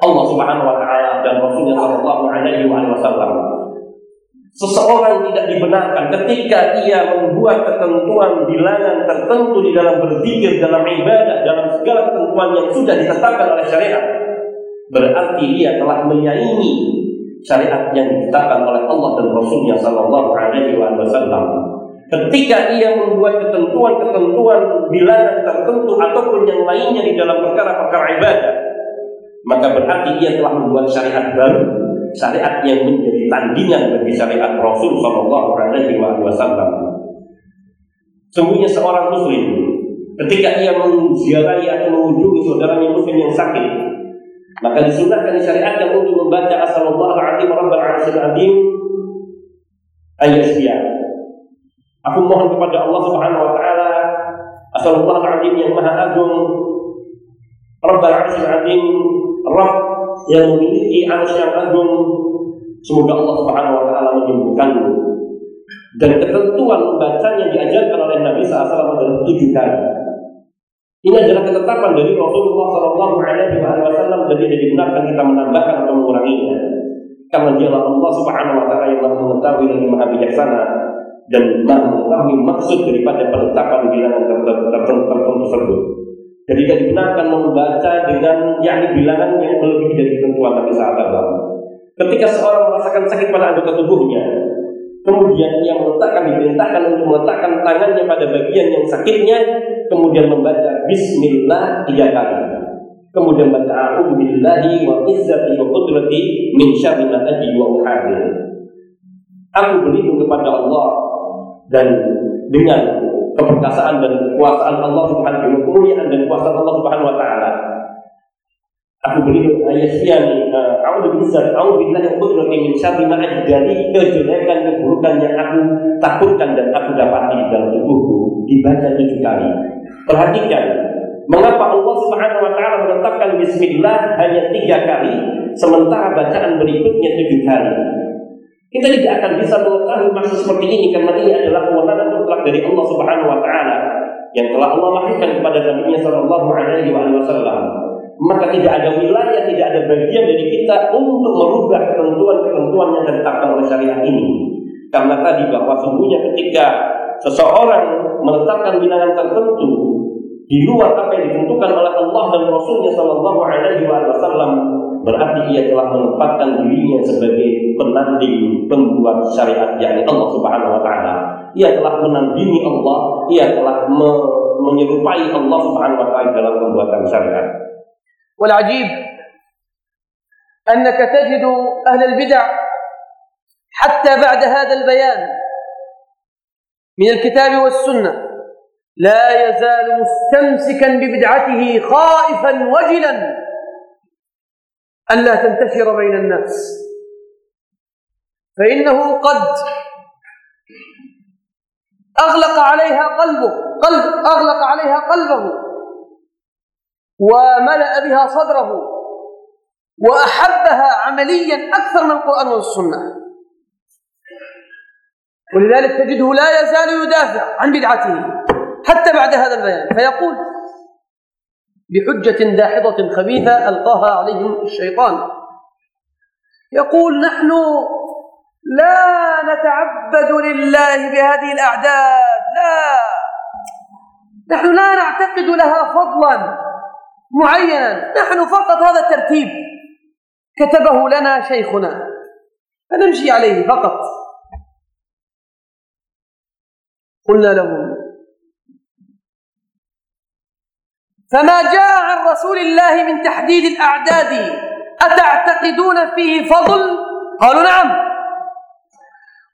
Allah Subhanahu wa taala dan Rasulnya sallallahu alaihi wasallam. Seseorang tidak dibenarkan ketika ia membuat ketentuan bilangan tertentu di dalam berzikir, dalam ibadah, dalam segala ketentuan yang sudah ditetapkan oleh syariat. Berarti ia telah menyaingi syariat yang ditetapkan oleh Allah dan Rasulnya Sallallahu Alaihi Wasallam. Ketika ia membuat ketentuan-ketentuan bilangan tertentu ataupun yang lainnya di dalam perkara-perkara ibadah, maka berarti ia telah membuat syariat baru, syariat yang menjadi tandingan bagi syariat Rasul Shallallahu Alaihi Wasallam. Sungguhnya seorang Muslim ketika ia menziarahi atau mengunjungi saudaranya Muslim yang sakit, maka disunahkan disyariatkan untuk membaca Rabbal Arsyil Azim ayat Aku mohon kepada Allah Subhanahu wa taala Al-Azim yang Maha Agung Rabbal Arsyil Azim Rabb yang memiliki arsy yang agung semoga Allah Subhanahu wa taala menyembuhkanmu dan ketentuan membacanya diajarkan oleh Nabi SAW adalah tujuh kali ini adalah ketetapan dari Rasulullah Shallallahu Alaihi Wasallam dan tidak dibenarkan kita menambahkan atau menguranginya. Karena dialah Allah Subhanahu Wa Taala yang mengetahui dan maha bijaksana dan maha mengetahui maksud daripada penetapan bilangan tertentu tersebut. Jadi tidak dibenarkan membaca dengan yakni bilangan yang melebihi dari ketentuan Nabi SAW. Ketika seorang merasakan sakit pada anggota tubuhnya, kemudian ia meletakkan diperintahkan untuk meletakkan tangannya pada bagian yang sakitnya, kemudian membaca Bismillah tiga kali. Kemudian baca A'udzu billahi wa izzati wa qudrati min syarri ma wa uhadir. Aku berlindung kepada Allah dan dengan keperkasaan dan kekuasaan Allah Subhanahu kemuliaan dan kuasa Allah Subhanahu wa taala Aku beri ayat siang, aku aku bila yang qudrati min syarri ma dari kejelekan keburukan yang aku takutkan dan aku dapati dalam tubuhku dibaca tujuh kali. Perhatikan, mengapa Allah Subhanahu wa taala menetapkan bismillah hanya tiga kali sementara bacaan berikutnya tujuh kali. Kita tidak akan bisa mengetahui maksud seperti ini karena ini adalah kewenangan mutlak dari Allah Subhanahu wa taala yang telah Allah wahyukan kepada Nabi sallallahu alaihi wasallam maka tidak ada wilayah, tidak ada bagian dari kita untuk merubah ketentuan-ketentuan yang ditetapkan oleh syariat ini. Karena tadi bahwa sungguhnya ketika seseorang menetapkan bilangan tertentu di luar apa yang ditentukan oleh Allah dan Rasulnya Shallallahu Alaihi Wasallam berarti ia telah menempatkan dirinya sebagai penanding pembuat syariat yakni Allah Subhanahu Wa Taala. Ia telah menandingi Allah, ia telah me menyerupai Allah Subhanahu Wa Taala dalam pembuatan syariat. والعجيب أنك تجد أهل البدع حتى بعد هذا البيان من الكتاب والسنة لا يزال مستمسكا ببدعته خائفا وجلا أن لا تنتشر بين الناس. فإنه قد أغلق عليها قلبه قلب أغلق عليها قلبه وملأ بها صدره وأحبها عمليا أكثر من القرآن والسنة. ولذلك تجده لا يزال يدافع عن بدعته. حتى بعد هذا البيان. فيقول بحجة داحضة خبيثة ألقاها عليهم الشيطان. يقول نحن لا نتعبد لله بهذه الأعداد لا. نحن لا نعتقد لها فضلا معينا. نحن فقط هذا الترتيب كتبه لنا شيخنا. فنمشي عليه فقط. قلنا لهم فما جاء عن رسول الله من تحديد الأعداد. أتعتقدون فيه فضل؟ قالوا نعم.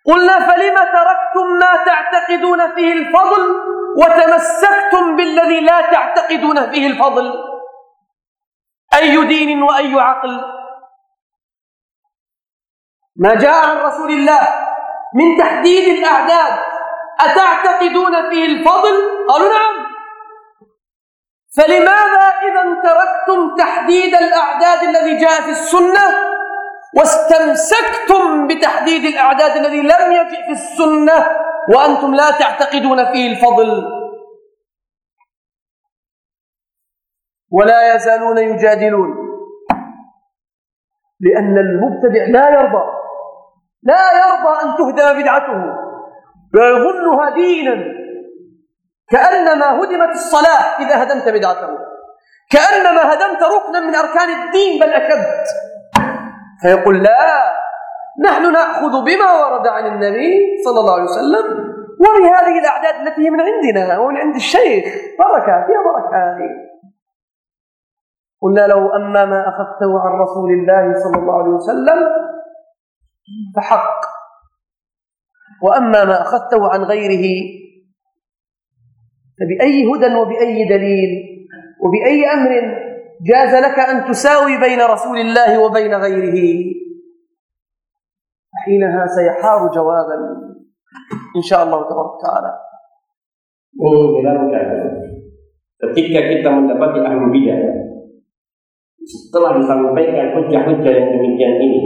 قلنا فلم تركتم ما تعتقدون فيه الفضل وتمسكتم بالذي لا تعتقدون فيه الفضل؟ أي دين وأي عقل؟ ما جاء عن رسول الله من تحديد الأعداد. أتعتقدون فيه الفضل؟ قالوا نعم. فلماذا إذا تركتم تحديد الأعداد الذي جاء في السنة واستمسكتم بتحديد الأعداد الذي لم يجئ في السنة وأنتم لا تعتقدون فيه الفضل؟ ولا يزالون يجادلون لأن المبتدع لا يرضى لا يرضى أن تهدم بدعته ويظنها دينا. كأنما هدمت الصلاة إذا هدمت بدعته. كأنما هدمت ركنا من أركان الدين بل أشد. فيقول لا نحن نأخذ بما ورد عن النبي صلى الله عليه وسلم وبهذه الأعداد التي هي من عندنا ومن عند الشيخ بركة فيها بركة. هذه قلنا له أما ما أخذته عن رسول الله صلى الله عليه وسلم فحق وأما ما أخذته عن غيره فبأي هدى وبأي دليل وبأي أمر جاز لك أن تساوي بين رسول الله وبين غيره حينها سيحار جوابا إن شاء الله تبارك وتعالى ketika kita mendapati ahli bidah setelah disampaikan hujah-hujah yang demikian ini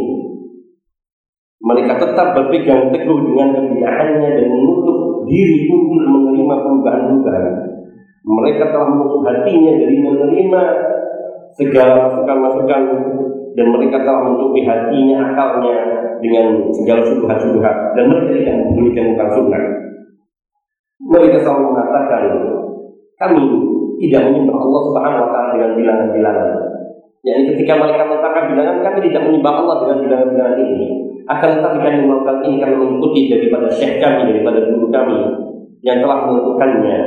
mereka tetap berpegang teguh dengan kebidahannya dan menutup diri untuk menerima perubahan-perubahan mereka telah menutup hatinya dari menerima segala masukan-masukan dan mereka telah menutupi hatinya akalnya dengan segala subhat-subhat dan mereka tidak mempedulikan tentang sunnah mereka selalu mengatakan kami tidak menyembah Allah Subhanahu wa dengan bilangan-bilangan. Jadi ketika mereka mengatakan bilangan kami tidak menyembah Allah dengan bilangan-bilangan ini. Akan tetapi kami melakukan ini karena mengikuti daripada syekh kami, daripada guru kami yang telah menentukannya.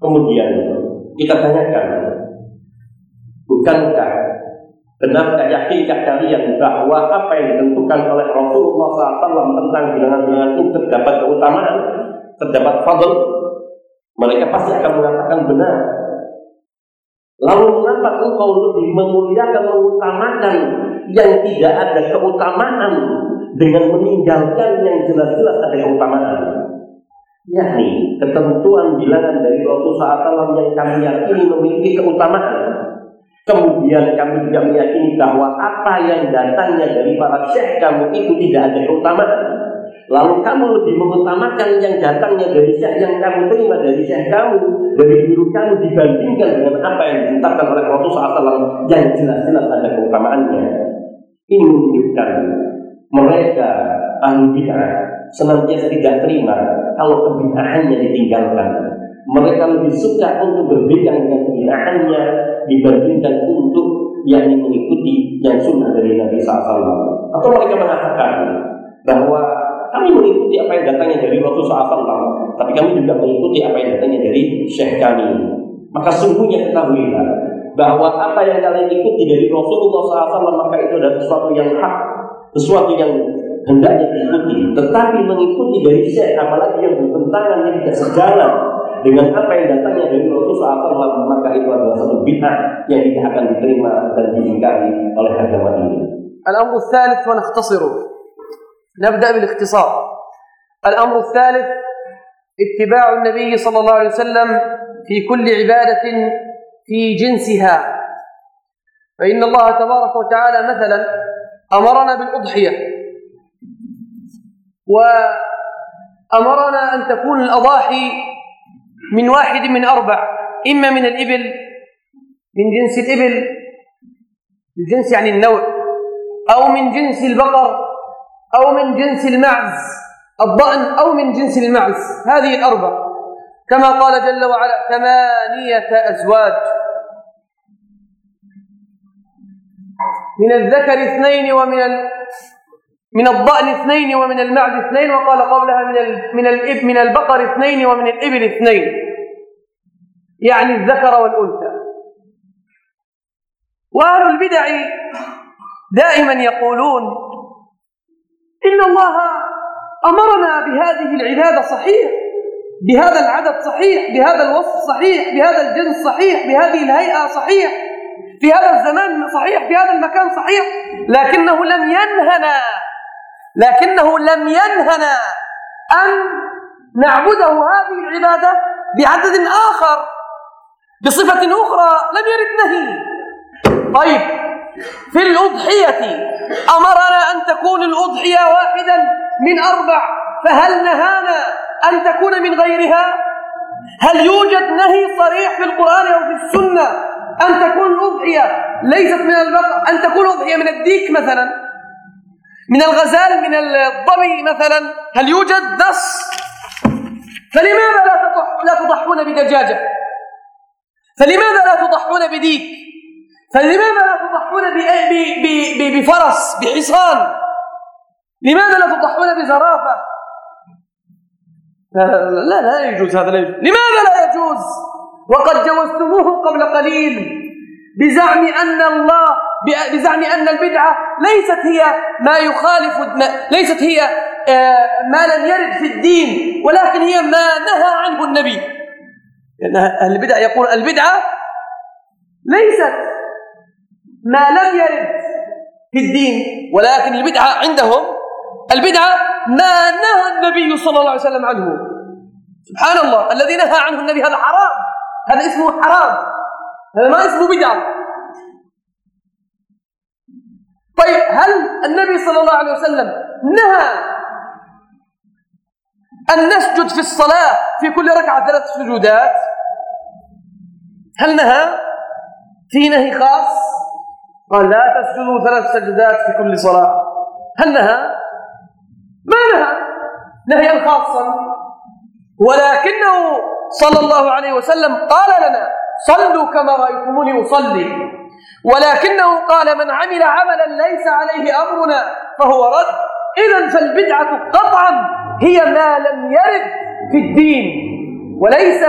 Kemudian kita tanyakan, bukankah benarkah yakinkah kalian bahwa apa yang ditentukan oleh Rasulullah SAW tentang bilangan-bilangan itu terdapat keutamaan? terdapat fadl, mereka pasti akan mengatakan benar. Lalu mengapa engkau lebih memuliakan, mengutamakan yang tidak ada keutamaan dengan meninggalkan yang jelas-jelas ada keutamaan? Yakni ketentuan bilangan dari Rasulullah SAW yang kami yakini memiliki keutamaan. Kemudian kami juga meyakini bahwa apa yang datangnya dari para syekh kamu itu tidak ada keutamaan. Lalu kamu lebih mengutamakan yang datangnya dari syekh yang kamu terima dari syekh kamu, dari guru kamu dibandingkan dengan apa yang ditetapkan oleh Rasulullah SAW yang jelas-jelas ada keutamaannya. Ini menunjukkan mereka ahli senantiasa tidak terima kalau kebidahannya ditinggalkan. Mereka lebih suka untuk berbicara dengan kebidahannya dibandingkan untuk yang mengikuti yang sunnah dari Nabi SAW. Atau mereka mengatakan bahwa kami mengikuti apa yang datangnya dari Rasulullah SAW, tapi kami juga mengikuti apa yang datangnya dari Syekh kami. Maka sungguhnya ketahuilah bahwa apa yang kalian ikuti dari Rasulullah SAW maka itu adalah sesuatu yang hak, sesuatu yang hendaknya diikuti. Tetapi mengikuti dari Syekh, apalagi yang bertentangan yang tidak sejalan dengan apa yang datangnya dari Rasulullah SAW maka itu adalah satu bid'ah yang tidak akan diterima dan diingkari oleh agama ini. الأمر الثالث ونختصره نبدأ بالاختصار الأمر الثالث اتباع النبي صلى الله عليه وسلم في كل عبادة في جنسها. فإن الله تبارك وتعالى مثلا أمرنا بالأضحية وأمرنا أن تكون الأضاحي من واحد من أربع إما من الإبل من جنس الإبل الجنس يعني النوع أو من جنس البقر أو من جنس المعز الضأن أو من جنس المعز هذه الأربع كما قال جل وعلا ثمانية أزواج. من الذكر اثنين ومن ال... من الضأن اثنين ومن المعز اثنين وقال قبلها من ال... من الإب من البقر اثنين ومن الإبل اثنين. يعني الذكر والأنثى. وأهل البدع دائما يقولون إن الله أمرنا بهذه العبادة صحيح. بهذا العدد صحيح بهذا الوصف صحيح بهذا الجنس صحيح بهذه الهيئة صحيح في هذا الزمان صحيح في هذا المكان صحيح لكنه لم ينهنا لكنه لم ينهنا أن نعبده هذه العبادة بعدد آخر بصفة أخرى لم يرد نهي. طيب في الأضحية أمرنا أن تكون الأضحية واحدا من أربع فهل نهانا أن تكون من غيرها؟ هل يوجد نهي صريح في القرآن أو في السنة أن تكون الأضحية ليست من البقر؟ أن تكون الأضحية من الديك مثلا؟ من الغزال؟ من الضبي مثلا؟ هل يوجد نص؟ فلماذا لا لا تضحون بدجاجة؟ فلماذا لا تضحون بديك؟ فلماذا لا تضحون بفرس؟ بحصان؟ لماذا لا تضحون بزرافة؟ لا لا, يجوز هذا لا يجوز. لماذا لا يجوز؟ وقد جوزتموه قبل قليل. بزعم أن الله بزعم أن البدعة ليست هي ما يخالف ليست هي آه، ما لم يرد في الدين ولكن هي ما نهى عنه النبي. لأن أهل البدع يقول البدعة ليست ما لم يرد في الدين ولكن البدعة عندهم. البدعة ما نهى النبي صلى الله عليه وسلم عنه. سبحان الله الذي نهى عنه النبي هذا حرام. هذا اسمه حرام. هذا ما اسمه بدعة. طيب هل النبي صلى الله عليه وسلم نهى أن نسجد في الصلاة في كل ركعة ثلاث سجودات؟ هل نهى؟ في نهي خاص؟ قال لا تسجدوا ثلاث سجدات في كل صلاة. هل نهى؟ ما نهى نهيا خاصا. ولكنه صلى الله عليه وسلم قال لنا صلوا كما رأيتموني أصلي. ولكنه قال من عمل عملا ليس عليه أمرنا فهو رد. إذا فالبدعة قطعا هي ما لم يرد في الدين وليس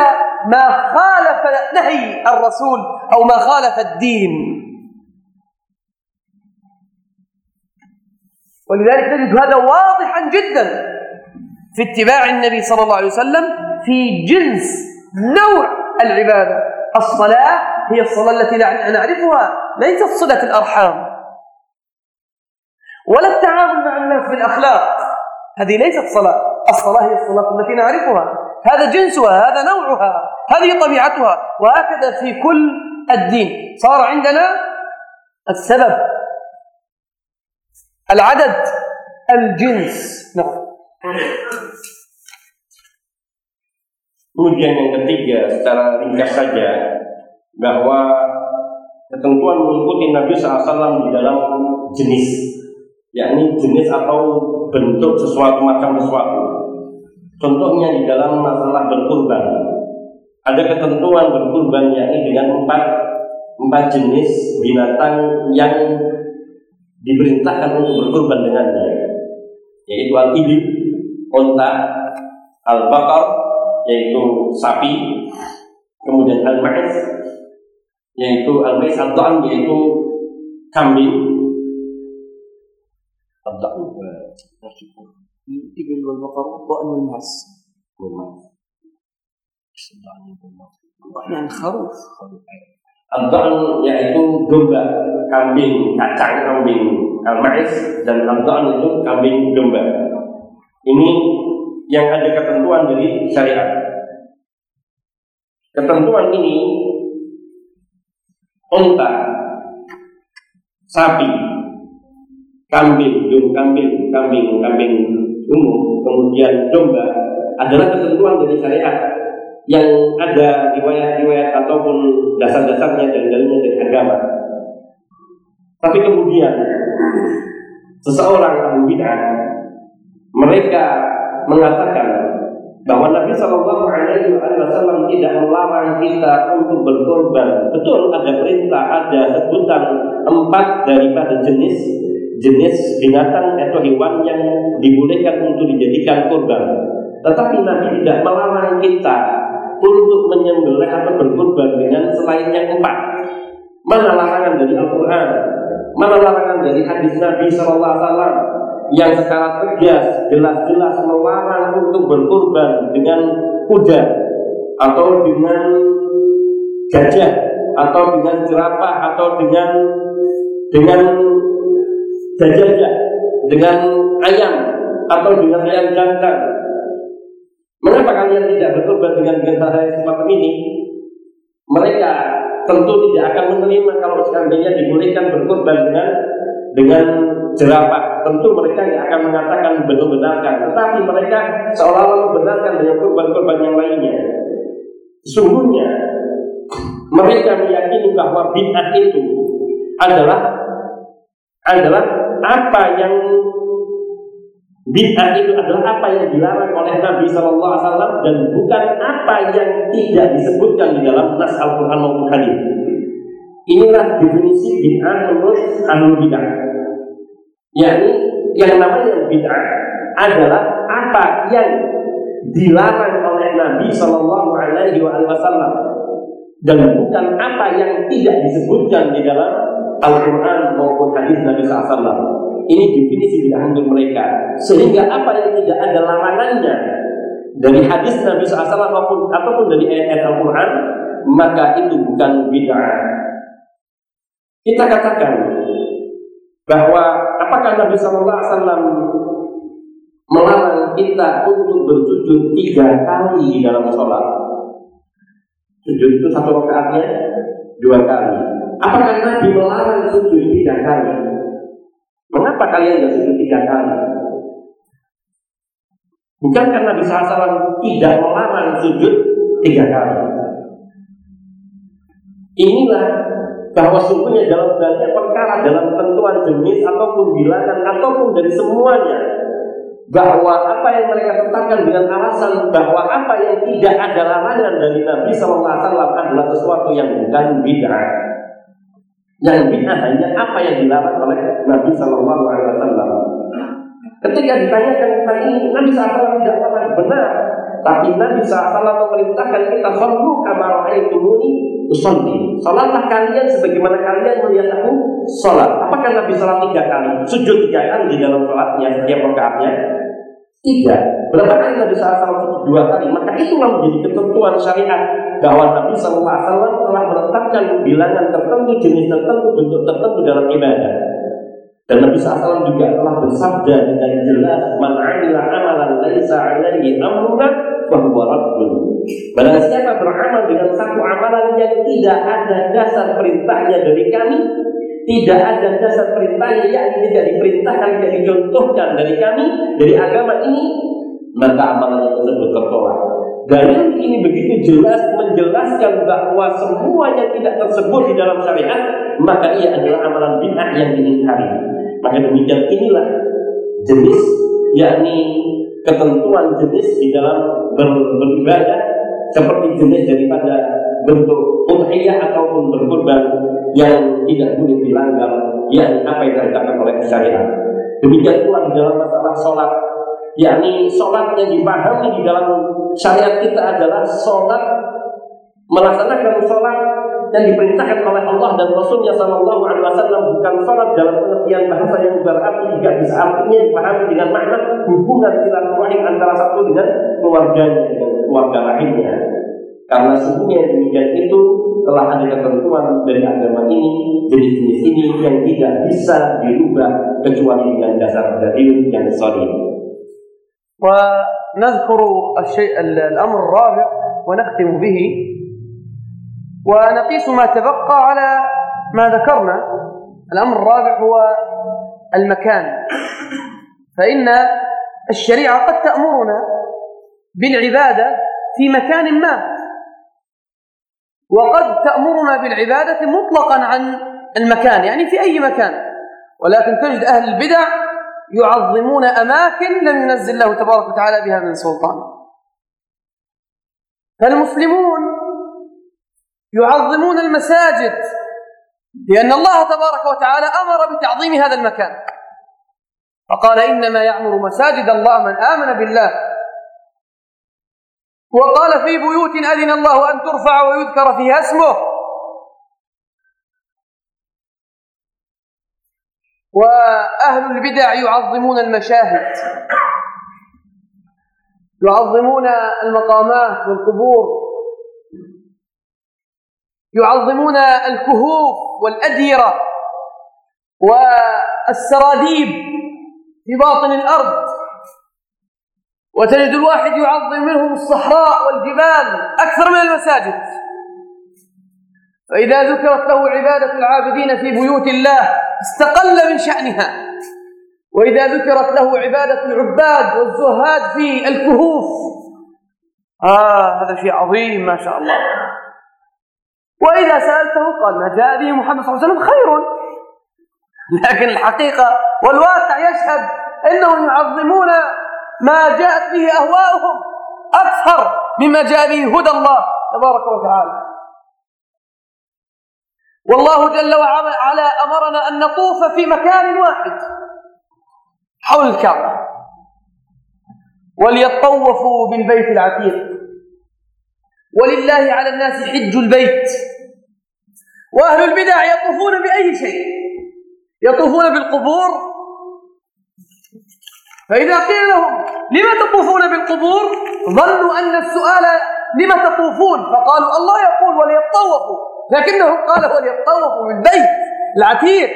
ما خالف نهي الرسول أو ما خالف الدين. ولذلك نجد هذا واضحا جدا في اتباع النبي صلى الله عليه وسلم في جنس نوع العبادة. الصلاة هي الصلاة التي نعرفها ليست صلة الأرحام ولا التعامل مع الناس بالأخلاق. هذه ليست صلاة. الصلاة هي الصلاة التي نعرفها. هذا جنسها هذا نوعها هذه طبيعتها وهكذا في كل الدين. صار عندنا السبب العدد الجنس نعم Kemudian yang ketiga secara ringkas saja bahwa ketentuan mengikuti Nabi SAW di dalam jenis yakni jenis atau bentuk sesuatu macam sesuatu contohnya di dalam masalah berkurban ada ketentuan berkurban yakni dengan empat empat jenis binatang yang diperintahkan untuk berkurban dengannya. Yaitu al-ibil, unta, al-bakar yaitu sapi, kemudian al-ma'is yaitu al-ma'is al-dhan yaitu kambing. Al-dhan ibil wal bakar al-dhan wal mas. Wal mas. Al-dhan wal mas al-dhan yaitu domba, kambing, kacang kambing, al-ma'is dan al-Dha'n itu kambing domba. Ini yang ada ketentuan dari syariat. Ketentuan ini unta, sapi, kambing, dum kambing, kambing, kambing umum, kemudian domba adalah ketentuan dari syariat yang ada riwayat-riwayat ataupun dasar-dasarnya dari dalamnya dari agama. Tapi kemudian seseorang ahli bid'ah mereka mengatakan bahwa Nabi Shallallahu Alaihi Wasallam tidak melarang kita untuk berkorban. Betul ada perintah, ada sebutan empat daripada jenis jenis binatang atau hewan yang dibolehkan untuk dijadikan korban. Tetapi Nabi tidak melarang kita untuk menyembelih atau berkorban dengan selain yang empat. Mana larangan dari Al-Quran? Mana larangan dari hadis Nabi SAW yang secara tegas jelas-jelas melarang untuk berkorban dengan kuda atau dengan gajah atau dengan jerapah atau dengan dengan gajah dengan ayam atau dengan ayam jantan. Mengapa kalian tidak berkorban dengan dengan cara semacam ini? Mereka tentu tidak akan menerima kalau seandainya dibolehkan berkorban dengan dengan jerapah. Tentu mereka tidak akan mengatakan benar-benarkan, tetapi mereka seolah-olah membenarkan dengan korban-korban yang lainnya. Sungguhnya mereka meyakini bahwa bid'ah itu adalah adalah apa yang bid'ah itu adalah apa yang dilarang oleh Nabi Shallallahu Alaihi Wasallam dan bukan apa yang tidak disebutkan di dalam nas Al-Quran maupun hadis. Inilah definisi bid'ah menurut ahlu bid'ah. yakni yang namanya bid'ah adalah apa yang dilarang oleh Nabi Shallallahu Alaihi Wasallam dan bukan apa yang tidak disebutkan di dalam Al-Quran maupun hadis Nabi SAW. Ini definisi bid'ah untuk mereka. Sehingga apa yang tidak ada larangannya dari hadis Nabi SAW maupun ataupun dari ayat-ayat Al-Quran, maka itu bukan bid'ah. Kita katakan bahwa apakah Nabi SAW melarang kita untuk bersujud tiga kali di dalam sholat? Sujud itu satu rakaatnya dua kali. Apakah Nabi melarang sujud tiga kali? Mengapa kalian tidak sujud tiga kali? Bukan karena Nabi SAW tidak melarang sujud tiga kali. Inilah bahwa sungguhnya dalam banyak perkara dalam tentuan jenis ataupun bilangan ataupun dari semuanya bahwa apa yang mereka tetapkan dengan alasan bahwa apa yang tidak ada larangan dari Nabi SAW adalah sesuatu yang bukan bid'ah. Yang bid'ah hanya apa yang dilarang oleh Nabi SAW. Ketika ditanyakan tentang ini, Nabi SAW tidak pernah benar. Tapi Nabi SAW memerintahkan kita Sallu kamar aitumuni usolli Salatlah kalian sebagaimana kalian melihat aku Salat Apakah Nabi salat tiga kali? Sujud tiga kali di dalam salatnya Setiap rakaatnya? Tidak. Berapa kali Nabi SAW dua kali? Maka itulah menjadi ketentuan syariat. Bahwa Nabi SAW telah menetapkan bilangan tertentu, jenis tertentu, bentuk tertentu dalam ibadah. Dan Nabi SAW juga telah bersabda dengan jelas Man amila amalan laisa alaihi amruna bahwa rabbun Barang siapa beramal dengan satu amalan yang tidak ada dasar perintahnya dari kami tidak ada dasar perintahnya yakni tidak diperintahkan, tidak dicontohkan dari kami, dari agama ini, maka amalannya tersebut tertolak. Dalil ini begitu jelas menjelaskan bahwa semuanya tidak tersebut di dalam syariat, maka ia adalah amalan bid'ah yang diingkari. Maka demikian inilah jenis yakni ketentuan jenis di dalam ber, beribadah seperti jenis daripada bentuk udhiyah ataupun berkurban yang tidak boleh dilanggar yang apa yang ditetapkan oleh syariat. Demikian pula di dalam masalah sholat yakni sholat yang dipahami di dalam syariat kita adalah sholat melaksanakan sholat yang diperintahkan oleh Allah dan Rasulnya Shallallahu Alaihi Wasallam bukan sholat dalam pengertian bahasa yang berarti juga bisa artinya dipahami dengan makna hubungan silaturahim antara satu dengan keluarganya dengan keluarga lainnya. Karena sesungguhnya demikian itu telah ada ketentuan dari agama ini jenis-jenis ini yang tidak bisa dirubah kecuali dengan dasar dalil yang solid. ونذكر الشيء الأمر الرابع ونختم به ونقيس ما تبقى على ما ذكرنا الأمر الرابع هو المكان فإن الشريعة قد تأمرنا بالعبادة في مكان ما وقد تأمرنا بالعبادة مطلقا عن المكان يعني في أي مكان. ولكن تجد أهل البدع يعظمون أماكن لم ينزل الله تبارك وتعالى بها من سلطان. فالمسلمون يعظمون المساجد لأن الله تبارك وتعالى أمر بتعظيم هذا المكان. فقال إنما يعمر مساجد الله من آمن بالله. وقال في بيوت أذن الله أن ترفع ويذكر فيها اسمه. وأهل البدع يعظمون المشاهد. يعظمون المقامات والقبور. يعظمون الكهوف والأديرة والسراديب في باطن الأرض. وتجد الواحد يعظم منهم الصحراء والجبال أكثر من المساجد. فإذا ذكرت له عبادة العابدين في بيوت الله استقل من شأنها. وإذا ذكرت له عبادة العباد والزهاد في الكهوف. آه هذا شيء عظيم ما شاء الله. وإذا سألته قال ما جاء به محمد صلى الله عليه وسلم خير. لكن الحقيقة والواقع يشهد أنهم يعظمون ما جاءت به أهواؤهم أكثر مما جاء به هدى الله تبارك وتعالى. والله جل وعلا أمرنا أن نطوف في مكان واحد حول الكعبة وليطوفوا بالبيت العتيق. ولله على الناس حج البيت. وأهل البدع يطوفون بأي شيء؟ يطوفون بالقبور فإذا قيل لهم لم تطوفون بالقبور؟ ظنوا أن السؤال لم تطوفون؟ فقالوا الله يقول وليطوفوا. لكنه قال وليطوفوا بالبيت العتيق.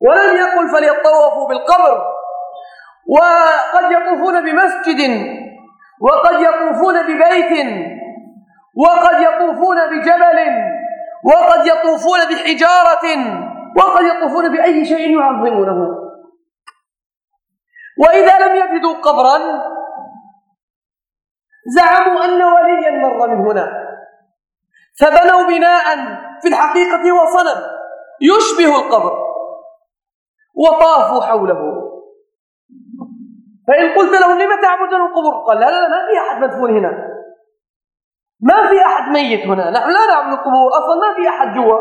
ولم يقل فليطوفوا بالقبر. وقد يطوفون بمسجد وقد يطوفون ببيت وقد يطوفون بجبل وقد يطوفون بحجارة وقد يطوفون بأي شيء يعظمونه. وإذا لم يجدوا قبرا زعموا أن وليا مر من هنا. فبنوا بناء في الحقيقة هو صنم يشبه القبر وطافوا حوله. فإن قلت لهم لم تعبدون القبور؟ قال لا لا ما في أحد مدفون هنا. ما في أحد ميت هنا. نحن لا نعبد القبور أصلا ما في أحد جوا.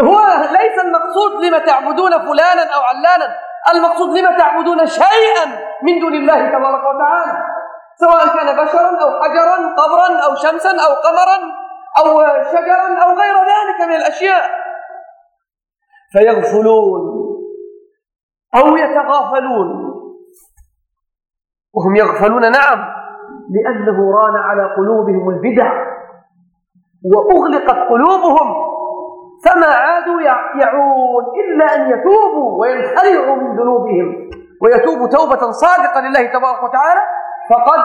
هو ليس المقصود لم تعبدون فلانا أو علانا. المقصود لم تعبدون شيئا من دون الله تبارك وتعالى. سواء كان بشرا أو حجرا قبرا أو شمسا أو قمرا أو شجرا أو غير ذلك من الأشياء. فيغفلون أو يتغافلون. وهم يغفلون نعم لأنه ران على قلوبهم البدع وأغلقت قلوبهم. فما عادوا يعون إلا أن يتوبوا وينخلعوا من ذنوبهم ويتوبوا توبة صادقة لله تبارك وتعالى فقد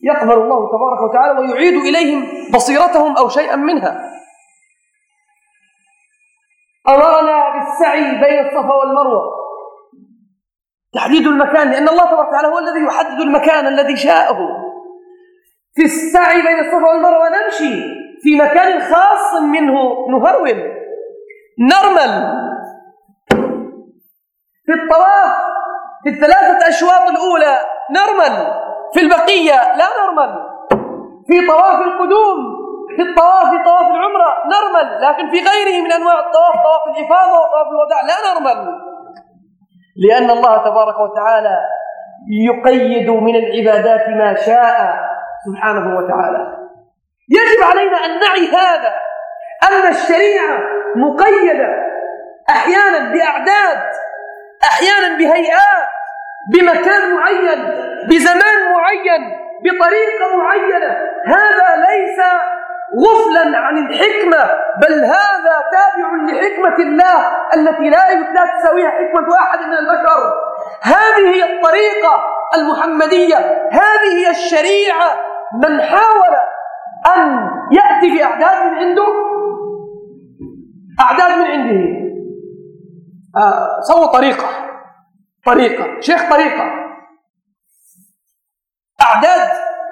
يقبل الله تبارك وتعالى ويعيد إليهم بصيرتهم أو شيئا منها. أمرنا بالسعي بين الصفا والمروة. تحديد المكان لأن الله تبارك وتعالى هو الذي يحدد المكان الذي شاءه. في السعي بين الصفا والمروة نمشي. في مكان خاص منه نهرول. نرمل. في الطواف في الثلاثة أشواط الأولى نرمل. في البقية لا نرمل. في طواف القدوم في الطواف في طواف العمرة نرمل. لكن في غيره من أنواع الطواف طواف الإفاضة وطواف الوداع لا نرمل. لأن الله تبارك وتعالى يقيد من العبادات ما شاء سبحانه وتعالى. يجب علينا أن نعي هذا أن الشريعة مقيدة أحيانا بأعداد أحيانا بهيئات بمكان معين بزمان معين بطريقة معينة. هذا ليس غفلا عن الحكمة بل هذا تابع لحكمة الله التي لا لا تساويها حكمة أحد من البشر. هذه هي الطريقة المحمدية هذه هي الشريعة من حاول أن يأتي بأعداد من عنده. أعداد من عنده. آه سووا طريقة. طريقة. شيخ طريقة. أعداد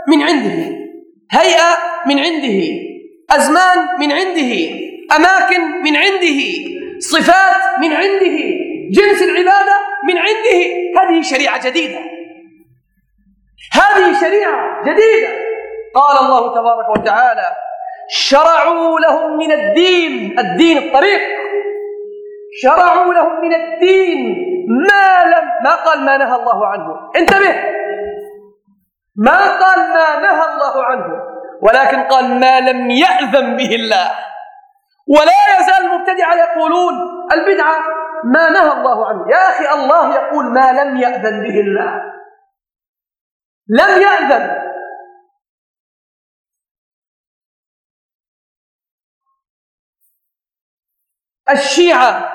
من عنده. هيئة من عنده. أزمان من عنده. أماكن من عنده. صفات من عنده. جنس العبادة من عنده. هذه شريعة جديدة. هذه شريعة جديدة. قال الله تبارك وتعالى شرعوا لهم من الدين الدين الطريق. شرعوا لهم من الدين ما لم ما قال ما نهى الله عنه انتبه. ما قال ما نهى الله عنه ولكن قال ما لم يأذن به الله ولا يزال المبتدع يقولون البدعة ما نهى الله عنه يا أخي الله يقول ما لم يأذن به الله لم يأذن. الشيعة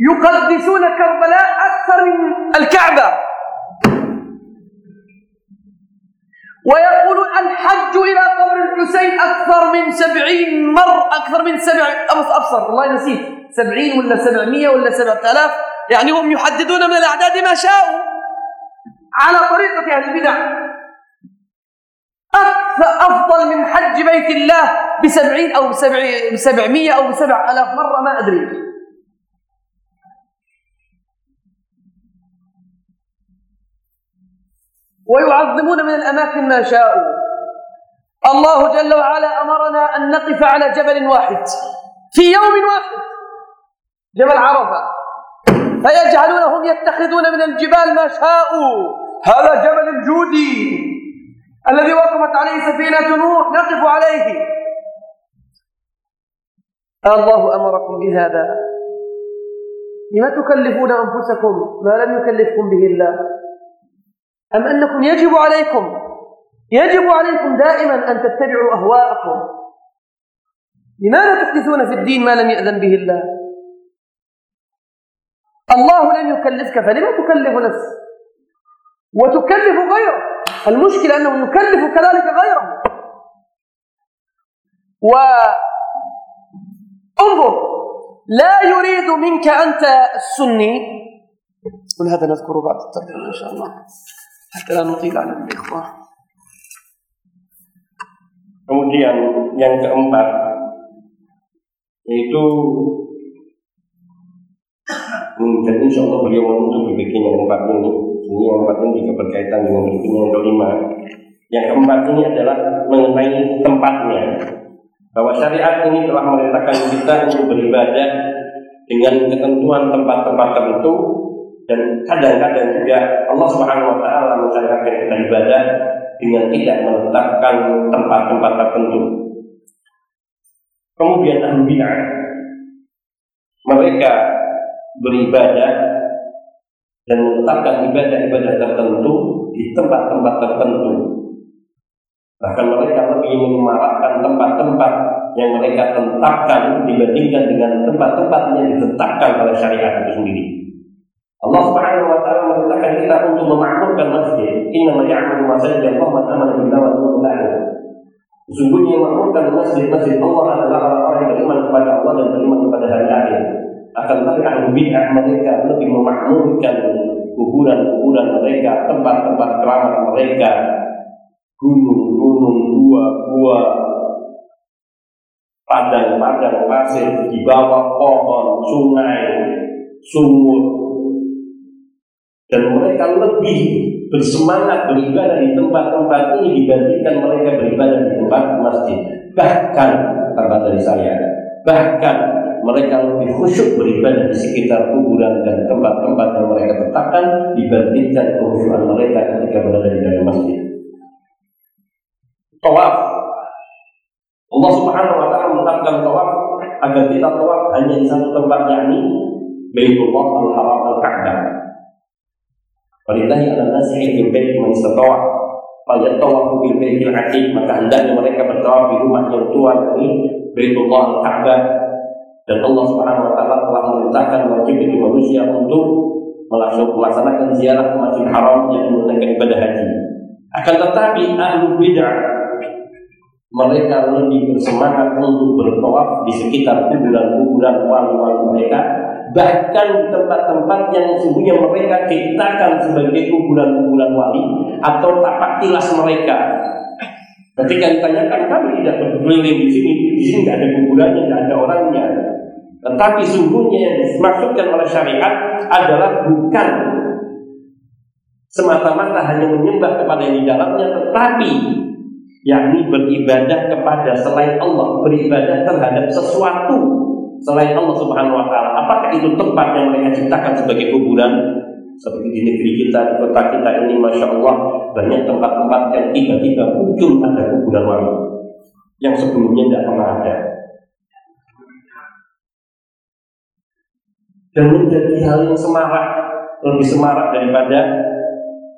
يقدسون كربلاء أكثر من الكعبة. ويقولون الحج إلى قبر الحسين أكثر من سبعين مر أكثر من سبع أبصر والله نسيت. سبعين ولا سبعمية ولا سبعة آلاف. يعني هم يحددون من الأعداد ما شاءوا. على طريقة أهل البدع. أفضل من حج بيت الله. بسبعين أو بسبعمية أو بسبع ألاف مرة ما أدري. ويعظمون من الأماكن ما شاءوا. الله جل وعلا أمرنا أن نقف على جبل واحد. في يوم واحد. جبل عرفة. فيجعلونهم يتخذون من الجبال ما شاءوا. هذا جبل الجودي. الذي وقفت عليه سفينة نوح نقف عليه. الله أمركم بهذا. لما تكلفون أنفسكم ما لم يكلفكم به الله. أم أنكم يجب عليكم يجب عليكم دائما أن تتبعوا أهواءكم. لماذا تحدثون في الدين ما لم يأذن به الله؟ الله لم يكلفك فلما تكلف نفسك؟ وتكلف غيره. المشكلة أنه يكلف كذلك غيره. وانظر لا يريد منك أنت السني ولهذا نذكر بعد الترجمة إن شاء الله حتى لا نطيل على الإخوة Kemudian yang keempat yaitu dan insya Allah beliau menutup bikin yang keempat ini. Ini yang keempat ini juga berkaitan dengan bikin yang kelima. Yang keempat ini adalah mengenai tempatnya. Bahwa syariat ini telah memerintahkan kita untuk beribadah dengan ketentuan tempat-tempat tertentu dan kadang-kadang juga Allah Subhanahu wa taala mensyariatkan kita ibadah dengan tidak menetapkan tempat-tempat tertentu. Kemudian ahli mereka beribadah dan menetapkan ibadah-ibadah tertentu di tempat-tempat tertentu. Bahkan mereka lebih menyemarakkan tempat-tempat yang mereka tetapkan dibandingkan dengan tempat-tempat yang ditetapkan oleh syariat itu sendiri. Allah Subhanahu wa taala memerintahkan kita untuk memakmurkan masjid. Inna ya'muru masajid Allah man amana billahi wal akhir. Sesungguhnya memakmurkan masjid-masjid Allah adalah orang-orang yang beriman kepada Allah dan beriman kepada hari akhir. Akan tetapi ahli bid'ah mereka lebih memakmurkan kuburan-kuburan mereka, tempat-tempat keramat mereka, gunung-gunung, gua-gua, padang-padang pasir di bawah pohon, sungai, sumur, dan mereka lebih bersemangat beribadah di tempat-tempat ini dibandingkan mereka beribadah di tempat masjid. Bahkan kata dari saya, bahkan mereka lebih khusyuk beribadah di sekitar kuburan dan tempat-tempat yang mereka tetapkan dibandingkan kekhusyukan mereka ketika berada di dalam masjid. Tawaf. Allah Subhanahu wa taala menetapkan tawaf agar kita tawaf hanya di satu tempat yakni Baitullah Al-Haram Al-Ka'bah. Walillahi ala nasi hijjul bait man istata'a falyatawafu bil baitil atiq maka hendaknya mereka bertawaf di rumah yang tua ini Baitullah Al-Ka'bah dan Allah Subhanahu wa taala telah memerintahkan wajib bagi manusia untuk melaksanakan ziarah ke Masjidil Haram yang menunaikan ibadah haji. Akan tetapi ahlu bid'ah mereka lebih bersemangat untuk bertawaf di sekitar kuburan-kuburan wali-wali mereka. Bahkan di tempat-tempat yang sesungguhnya mereka ceritakan sebagai kuburan-kuburan wali atau tapak tilas mereka. Ketika ditanyakan kami tidak berkeliling di sini. Di sini tidak ada kuburannya tidak ada orangnya. Tetapi sungguhnya yang dimaksudkan oleh syariat adalah bukan semata-mata hanya menyembah kepada yang di dalamnya tetapi yakni beribadah kepada selain Allah, beribadah terhadap sesuatu selain Allah Subhanahu wa taala. Apakah itu tempat yang mereka ciptakan sebagai kuburan? Seperti di negeri kita, di kota kita ini, masya Allah banyak tempat-tempat yang tiba-tiba muncul ada kuburan wali yang sebelumnya tidak pernah ada. Dan menjadi hal yang semarak, lebih semarak daripada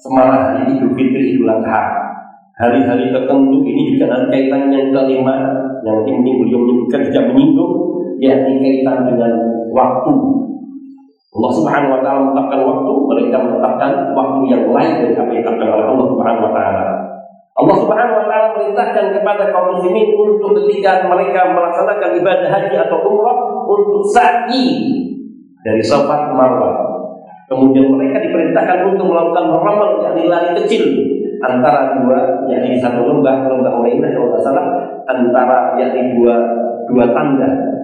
semarak hari Idul Fitri Idul Adha hari-hari tertentu ini juga nanti kaitan yang kelima yang ini beliau menyebutkan tidak menyinggung yakni kaitan dengan waktu. Allah Subhanahu wa taala menetapkan waktu mereka menetapkan waktu yang lain dari apa yang ditetapkan oleh Allah Subhanahu wa taala. Allah Subhanahu wa taala merintahkan kepada kaum muslimin untuk ketika mereka melaksanakan ibadah haji atau umrah untuk sa'i dari Safa ke Marwah. Kemudian mereka diperintahkan untuk melakukan ramal yakni lari kecil antara dua yakni satu lembah lembah Mainah kalau tidak salah antara yakni dua dua tanda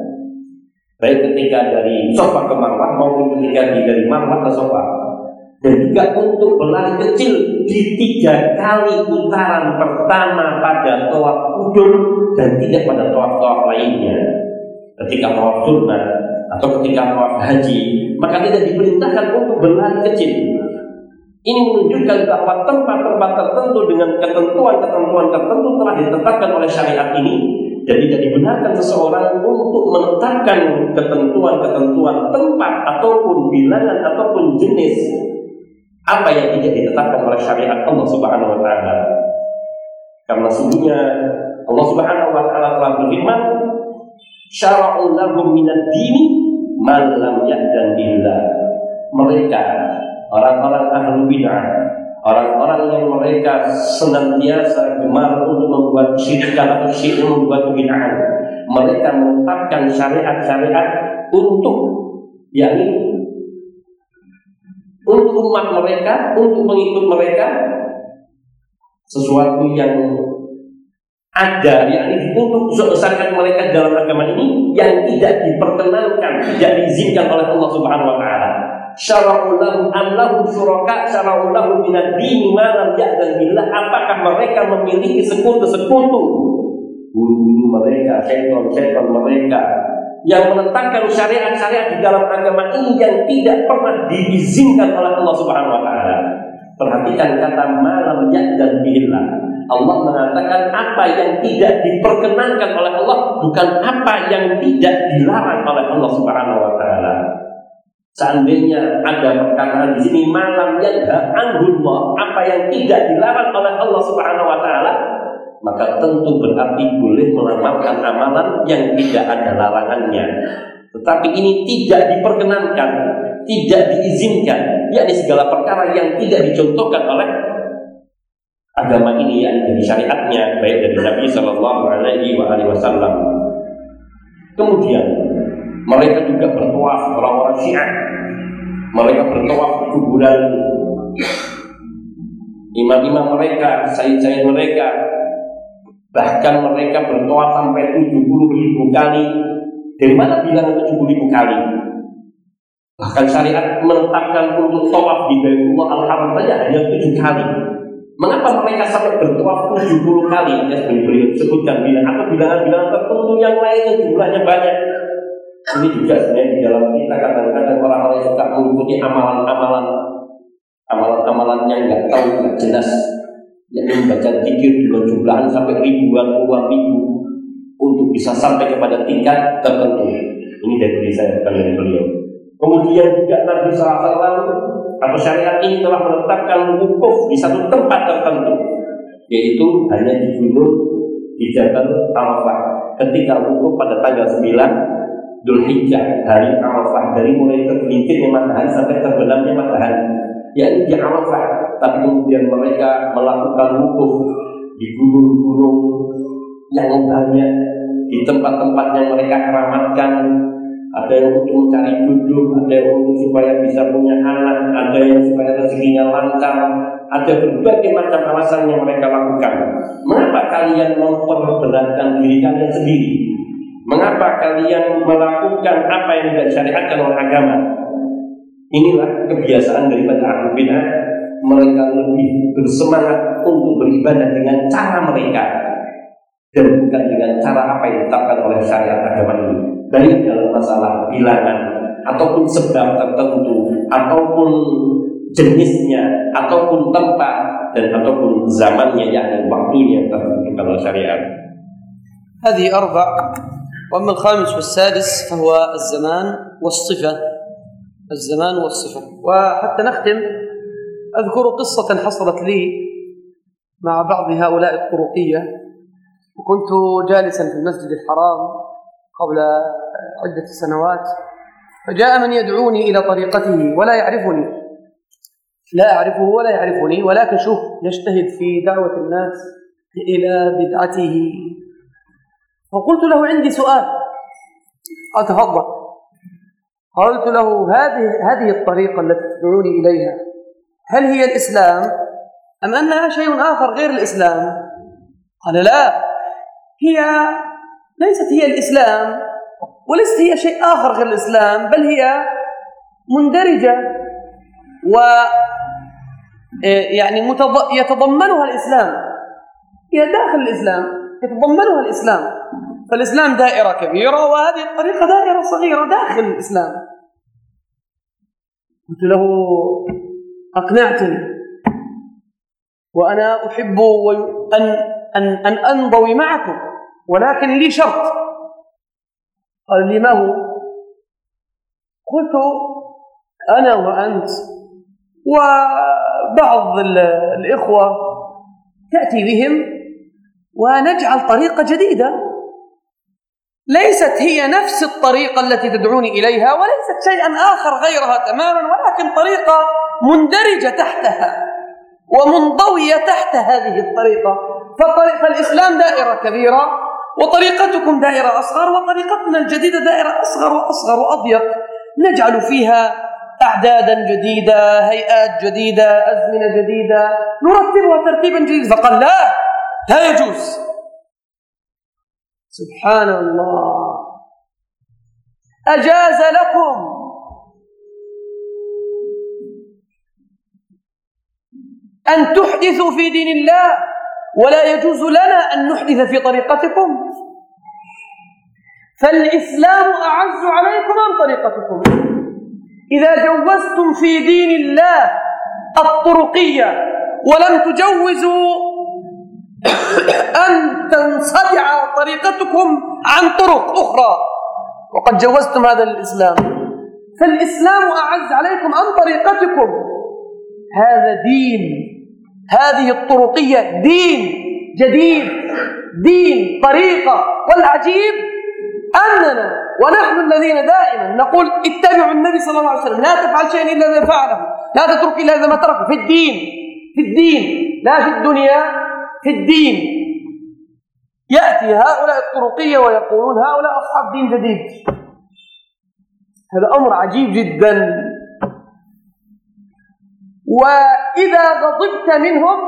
baik ketika dari sofa ke marwah maupun ketika dari marwah ke sofa. Dan juga untuk berlari kecil di tiga kali putaran pertama pada toaf udur dan tidak pada toaf-toaf lainnya. Ketika toaf sunnah atau ketika toaf haji maka tidak diperintahkan untuk berlari kecil Ini menunjukkan bahwa tempat-tempat tertentu dengan ketentuan-ketentuan tertentu telah ditetapkan oleh syariat ini dan tidak dibenarkan seseorang untuk menetapkan ketentuan-ketentuan tempat ataupun bilangan ataupun jenis apa yang tidak ditetapkan oleh syariat Allah Subhanahu wa taala. Karena sungguhnya Allah Subhanahu wa taala telah berfirman, "Syara'u lahum minad dini ma lam ya'dan billah." Mereka orang-orang ahlu bid'ah, orang-orang yang mereka senantiasa gemar untuk membuat syirikan atau syirik membuat bid'ah. Mereka menetapkan syariat-syariat untuk yakni untuk umat mereka, untuk mengikut mereka sesuatu yang ada yakni untuk besarkan mereka dalam agama ini yang tidak diperkenankan, tidak diizinkan oleh Allah Subhanahu wa taala syara'u lahum syuraka syara'u lahum dini billah apakah mereka memiliki sekutu-sekutu guru mereka syaitan-syaitan mereka yang menentangkan syariat-syariat di dalam agama ini yang tidak pernah diizinkan oleh Allah Subhanahu wa taala. Perhatikan kata malam dan billah. Allah mengatakan apa yang tidak diperkenankan oleh Allah bukan apa yang tidak dilarang oleh Allah Subhanahu wa taala. Seandainya ada perkataan di sini malam yang anhullah apa yang tidak dilarang oleh Allah Subhanahu wa taala maka tentu berarti boleh melakukan amalan yang tidak ada larangannya. Tetapi ini tidak diperkenankan, tidak diizinkan, yakni segala perkara yang tidak dicontohkan oleh agama ini yakni dari syariatnya baik dari Nabi Shallallahu Alaihi Wasallam. Kemudian mereka juga bertawaf orang-orang Syiah. Mereka bertawaf ke kuburan imam-imam mereka, sayyid-sayyid mereka. Bahkan mereka bertawaf sampai 70 ribu kali. Dari mana bilang 70 ribu kali? Bahkan syariat menetapkan untuk tawaf di Baitullah Al-Haram saja hanya 7 kali. Mengapa mereka sampai bertawaf 70 kali? Ya, beliau sebutkan bilang atau bilangan-bilangan tertentu yang lainnya jumlahnya banyak. Ini juga sebenarnya di dalam kita kadang-kadang orang-orang yang suka mengikuti amalan-amalan amalan-amalan yang nggak tahu nggak jelas yang membaca tikir dengan jumlahan sampai ribuan puluhan ribu untuk bisa sampai kepada tingkat tertentu. Ini dari diri saya bukan dari beliau. Kemudian juga Nabi SAW atau syariat ini telah menetapkan wukuf di satu tempat tertentu, yaitu hanya di gunung di Jabal Arafah. Ketika wukuf pada tanggal 9 Hijjah hari Arafah. Dari mulai tergelincirnya matahari sampai terbenamnya matahari. Yakni di Arafah. Tapi kemudian mereka melakukan wukuf di gunung-gunung yang banyak di tempat-tempat yang mereka keramatkan. Ada yang untuk mencari duduk, ada yang untuk supaya bisa punya anak, ada yang supaya rezekinya lancar, ada berbagai macam alasan yang mereka lakukan. Mengapa kalian memperberatkan diri kalian sendiri? Mengapa kalian melakukan apa yang tidak disyariatkan oleh agama? Inilah kebiasaan daripada ahlul bidah. Mereka lebih bersemangat untuk beribadah dengan cara mereka dan bukan dengan cara apa yang ditetapkan oleh syariat agama ini. Baik dalam masalah bilangan ataupun sebab tertentu ataupun jenisnya ataupun tempat dan ataupun zamannya yakni waktunya tertentu kalau syariat. Hadi arba وأما الخامس والسادس فهو الزمان والصفة. الزمان والصفة. وحتى نختم أذكر قصة حصلت لي مع بعض هؤلاء الطرقية. وكنت جالسا في المسجد الحرام قبل عدة سنوات. فجاء من يدعوني إلى طريقته ولا يعرفني. لا أعرفه ولا يعرفني ولكن شوف يجتهد في دعوة الناس إلى بدعته. فقلت له عندي سؤال. أتفضل قلت له هذه هذه الطريقة التي تدعوني إليها هل هي الإسلام أم أنها شيء آخر غير الإسلام؟ قال لا هي ليست هي الإسلام وليست هي شيء آخر غير الإسلام بل هي مندرجة و يعني يتضمنها الإسلام. هي داخل الإسلام يتضمنها الإسلام. فالإسلام دائرة كبيرة وهذه الطريقة دائرة صغيرة داخل الإسلام. قلت له أقنعتني. وأنا أحب أن أن أن أنضوي معكم ولكن لي شرط. قال لي ما هو؟ قلت أنا وأنت وبعض الإخوة تأتي بهم ونجعل طريقة جديدة. ليست هي نفس الطريقة التي تدعوني إليها وليست شيئا آخر غيرها تماما ولكن طريقة مندرجة تحتها ومنضوية تحت هذه الطريقة. فالإسلام دائرة كبيرة وطريقتكم دائرة أصغر وطريقتنا الجديدة دائرة أصغر وأصغر وأضيق. نجعل فيها أعدادا جديدة هيئات جديدة أزمنة جديدة نرتبها ترتيبا جديدا فقال لا لا يجوز. سبحان الله. أجاز لكم. أن تحدثوا في دين الله ولا يجوز لنا أن نحدث في طريقتكم. فالإسلام أعز عليكم أم طريقتكم. إذا جوزتم في دين الله الطرقية ولم تجوزوا أن تنصدع طريقتكم عن طرق أخرى. وقد جوزتم هذا للإسلام فالإسلام أعز عليكم أم طريقتكم. هذا دين. هذه الطرقية دين جديد. دين طريقة. والعجيب أننا ونحن الذين دائما نقول اتبعوا النبي صلى الله عليه وسلم. لا تفعل شيئا إلا إذا فعله. لا تترك إلا إذا ما تركه. في الدين. في الدين. لا في الدنيا. في الدين. يأتي هؤلاء الطرقية ويقولون هؤلاء أصحاب دين جديد. هذا أمر عجيب جدا. وإذا غضبت منهم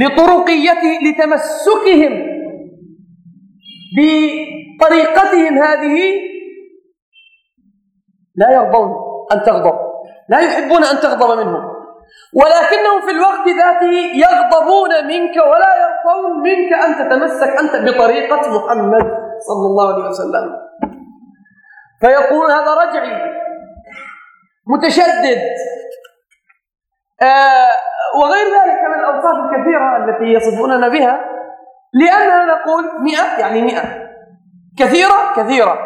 لطرقيته لتمسكهم بطريقتهم هذه لا يرضون أن تغضب. لا يحبون أن تغضب منهم. ولكنهم في الوقت ذاته يغضبون منك ولا يرضون منك أن تتمسك أنت بطريقة محمد صلى الله عليه وسلم. فيقول هذا رجعي متشدد. آه وغير ذلك من الأوصاف الكثيرة التي يصفوننا بها لأننا نقول مئة يعني مئة. كثيرة كثيرة.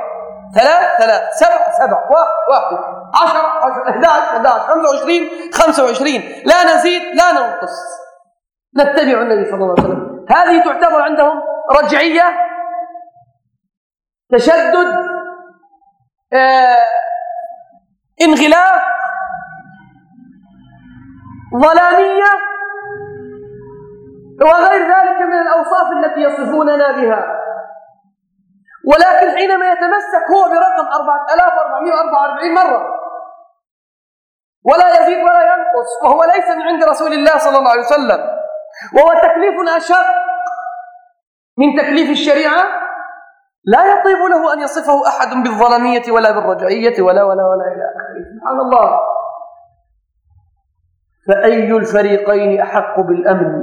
ثلاث ثلاث سبع سبع. واحد واحد. عشرة عشرة 11 11 25 25 لا نزيد لا ننقص. نتبع النبي صلى الله عليه وسلم. هذه تعتبر عندهم رجعية تشدد آه انغلاق ظلامية وغير ذلك من الأوصاف التي يصفوننا بها. ولكن حينما يتمسك هو برقم 4444 مرة ولا يزيد ولا ينقص وهو ليس من عند رسول الله صلى الله عليه وسلم. وهو تكليف أشق من تكليف الشريعة. لا يطيب له أن يصفه أحد بالظلمية ولا بالرجعية ولا ولا ولا إلى آخره. سبحان الله. فأي الفريقين أحق بالأمن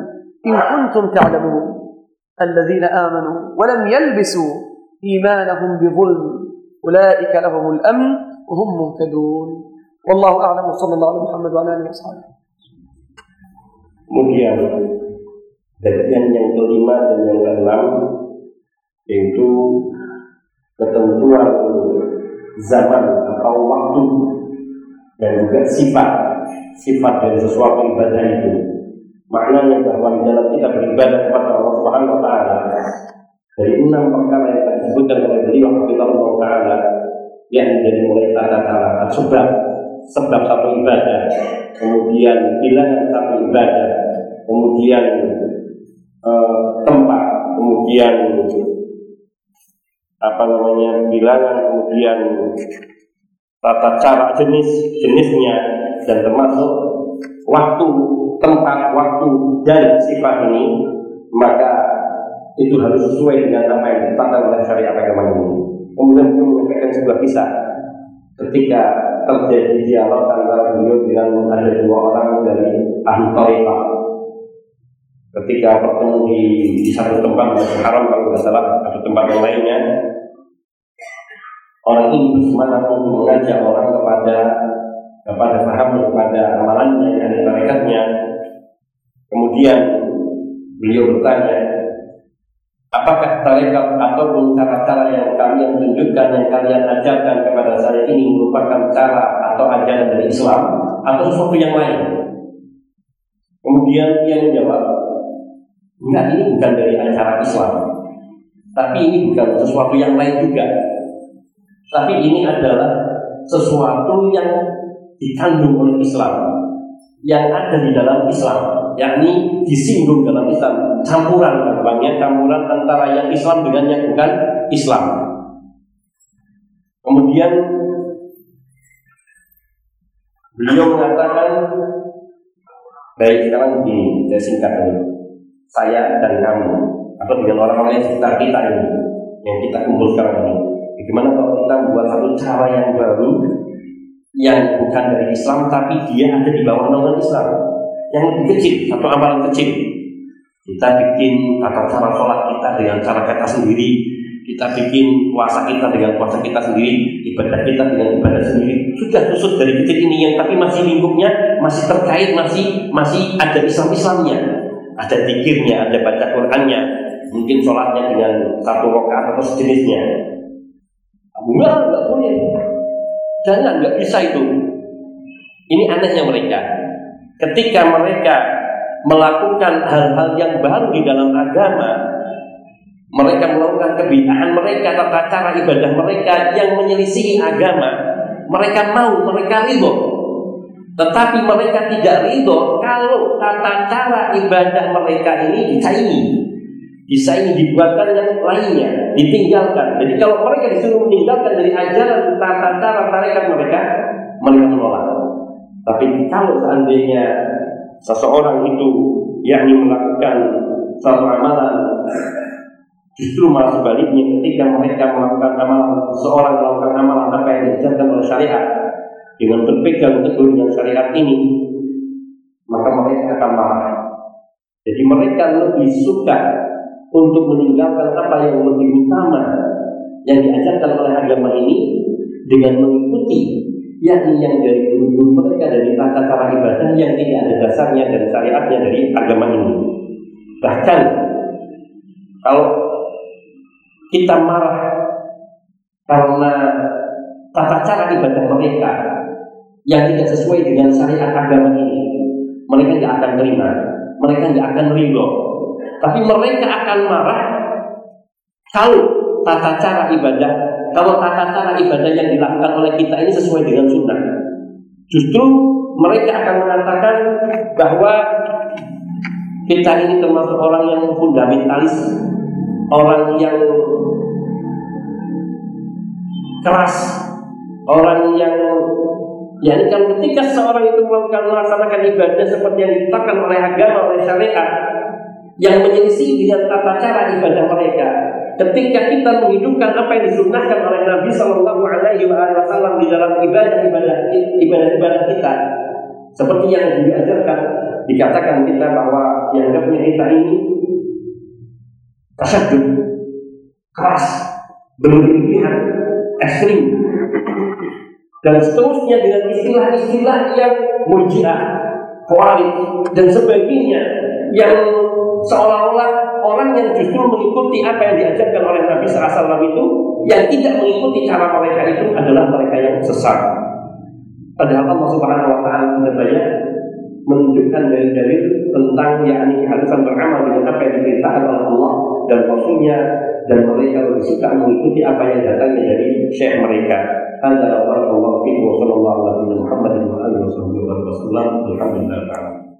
إن كنتم تعلمون؟ الذين آمنوا ولم يلبسوا إيمانهم بظلم أولئك لهم الأمن وهم مهتدون. Wallahu a'lam wa sallallahu alaihi Muhammad wa alihi wasallam. Kemudian bagian yang kelima dan yang keenam yaitu ketentuan zaman atau waktu dan juga sifat sifat dari sesuatu ibadah itu maknanya bahwa di dalam kita beribadah kepada Allah Subhanahu wa taala dari enam perkara yang disebutkan oleh beliau Habibullah taala yang menjadi mulai tata cara sebab sebab satu ibadah. Kemudian bilangan satu ibadah. Kemudian eh, tempat. Kemudian apa namanya bilangan. Kemudian tata cara jenis jenisnya. Dan termasuk waktu tempat waktu dan sifat ini maka itu harus sesuai dengan apa yang ditetapkan oleh syariat agama ini. Kemudian beliau menyampaikan sebuah kisah ketika terjadi dialog antara beliau dengan ada dua orang dari ahli. Ketika bertemu di, di satu tempat di haram kalau tidak salah atau tempat yang lainnya, orang bersemangat untuk mengajak orang kepada kepada paham kepada amalannya yang tarekatnya kemudian beliau bertanya Apakah tarekat ataupun cara-cara yang kalian tunjukkan, yang kalian ajarkan kepada saya ini merupakan cara atau ajaran dari Islam atau sesuatu yang lain? Kemudian dia menjawab, enggak ini bukan dari acara Islam, tapi ini bukan sesuatu yang lain juga. Tapi ini adalah sesuatu yang dikandung oleh Islam, yang ada di dalam Islam yakni disinggung dalam Islam. Campuran banyak campuran antara yang Islam dengan yang bukan Islam. Kemudian beliau mengatakan baik sekarang begini saya singkat dulu. Saya dan kamu atau dengan orang-orang yang sekitar kita ini yang kita kumpul sekarang ini. Bagaimana kalau kita membuat satu cara yang baru yang bukan dari Islam tapi dia ada di bawah naungan Islam yang kecil atau amalan kecil. Kita bikin tata cara sholat kita dengan cara kita sendiri. Kita bikin puasa kita dengan puasa kita sendiri, ibadah kita dengan ibadah sendiri. Sudah khusus dari kecil ini yang tapi masih lingkupnya masih terkait, masih masih ada Islam-Islamnya. Ada dikirnya, ada baca Qurannya, mungkin sholatnya dengan satu rakaat atau sejenisnya. Enggak, enggak boleh. Jangan, enggak bisa itu. Ini anehnya mereka ketika mereka melakukan hal-hal yang baru di dalam agama, mereka melakukan kebidahan mereka, tata cara ibadah mereka yang menyelisihi agama, mereka mau, mereka ridho. Tetapi mereka tidak ridho kalau tata cara ibadah mereka ini disaingi. Disaingi dibuatkan yang lainnya, ditinggalkan. Jadi kalau mereka disuruh meninggalkan dari ajaran tata cara mereka mereka, mereka menolak. Tapi kalau seandainya seseorang itu yakni melakukan satu amalan justru malah sebaliknya ketika mereka melakukan amalan seorang melakukan amalan apa yang diajarkan oleh syariat dengan berpegang teguh dengan syariat ini maka mereka akan marah. Jadi mereka lebih suka untuk meninggalkan apa yang lebih utama yang diajarkan oleh agama ini dengan mengikuti yakni yang dari guru mereka dari tata cara ibadah yang tidak ada dasarnya dan syariatnya dari agama ini. Bahkan kalau kita marah karena tata cara ibadah mereka yang tidak sesuai dengan syariat agama ini, mereka tidak akan terima, mereka tidak akan ridho. Tapi mereka akan marah kalau tata cara ibadah kalau tata cara ibadah yang dilakukan oleh kita ini sesuai dengan sunnah. Justru mereka akan mengatakan bahwa kita ini termasuk orang yang fundamentalis, orang yang keras, orang yang Ya, kan ketika seorang itu melakukan melaksanakan ibadah seperti yang ditetapkan oleh agama, oleh syariat, yang menyelisih dengan tata cara ibadah mereka, ketika kita menghidupkan apa yang disunnahkan oleh Nabi Shallallahu Alaihi Wasallam di dalam ibadah ibadah ibadah ibadah kita, seperti yang diajarkan, dikatakan kita bahwa yang punya kita ini tasyadud, keras, berlebihan, ekstrim, dan seterusnya dengan istilah-istilah yang murjiah, khawarij dan sebagainya yang seolah-olah orang yang justru mengikuti apa yang diajarkan oleh Nabi SAW itu yang tidak mengikuti cara mereka itu adalah mereka yang sesat. Padahal Allah Subhanahu Wa Taala sudah banyak menunjukkan dari dalil tentang yakni keharusan beramal dengan apa yang diperintahkan oleh Allah dan Rasulnya dan mereka lebih suka mengikuti apa yang datangnya dari syekh mereka. Hadza wa sallallahu alaihi wa sallam Muhammad wa alihi wa sallam. Alhamdulillah.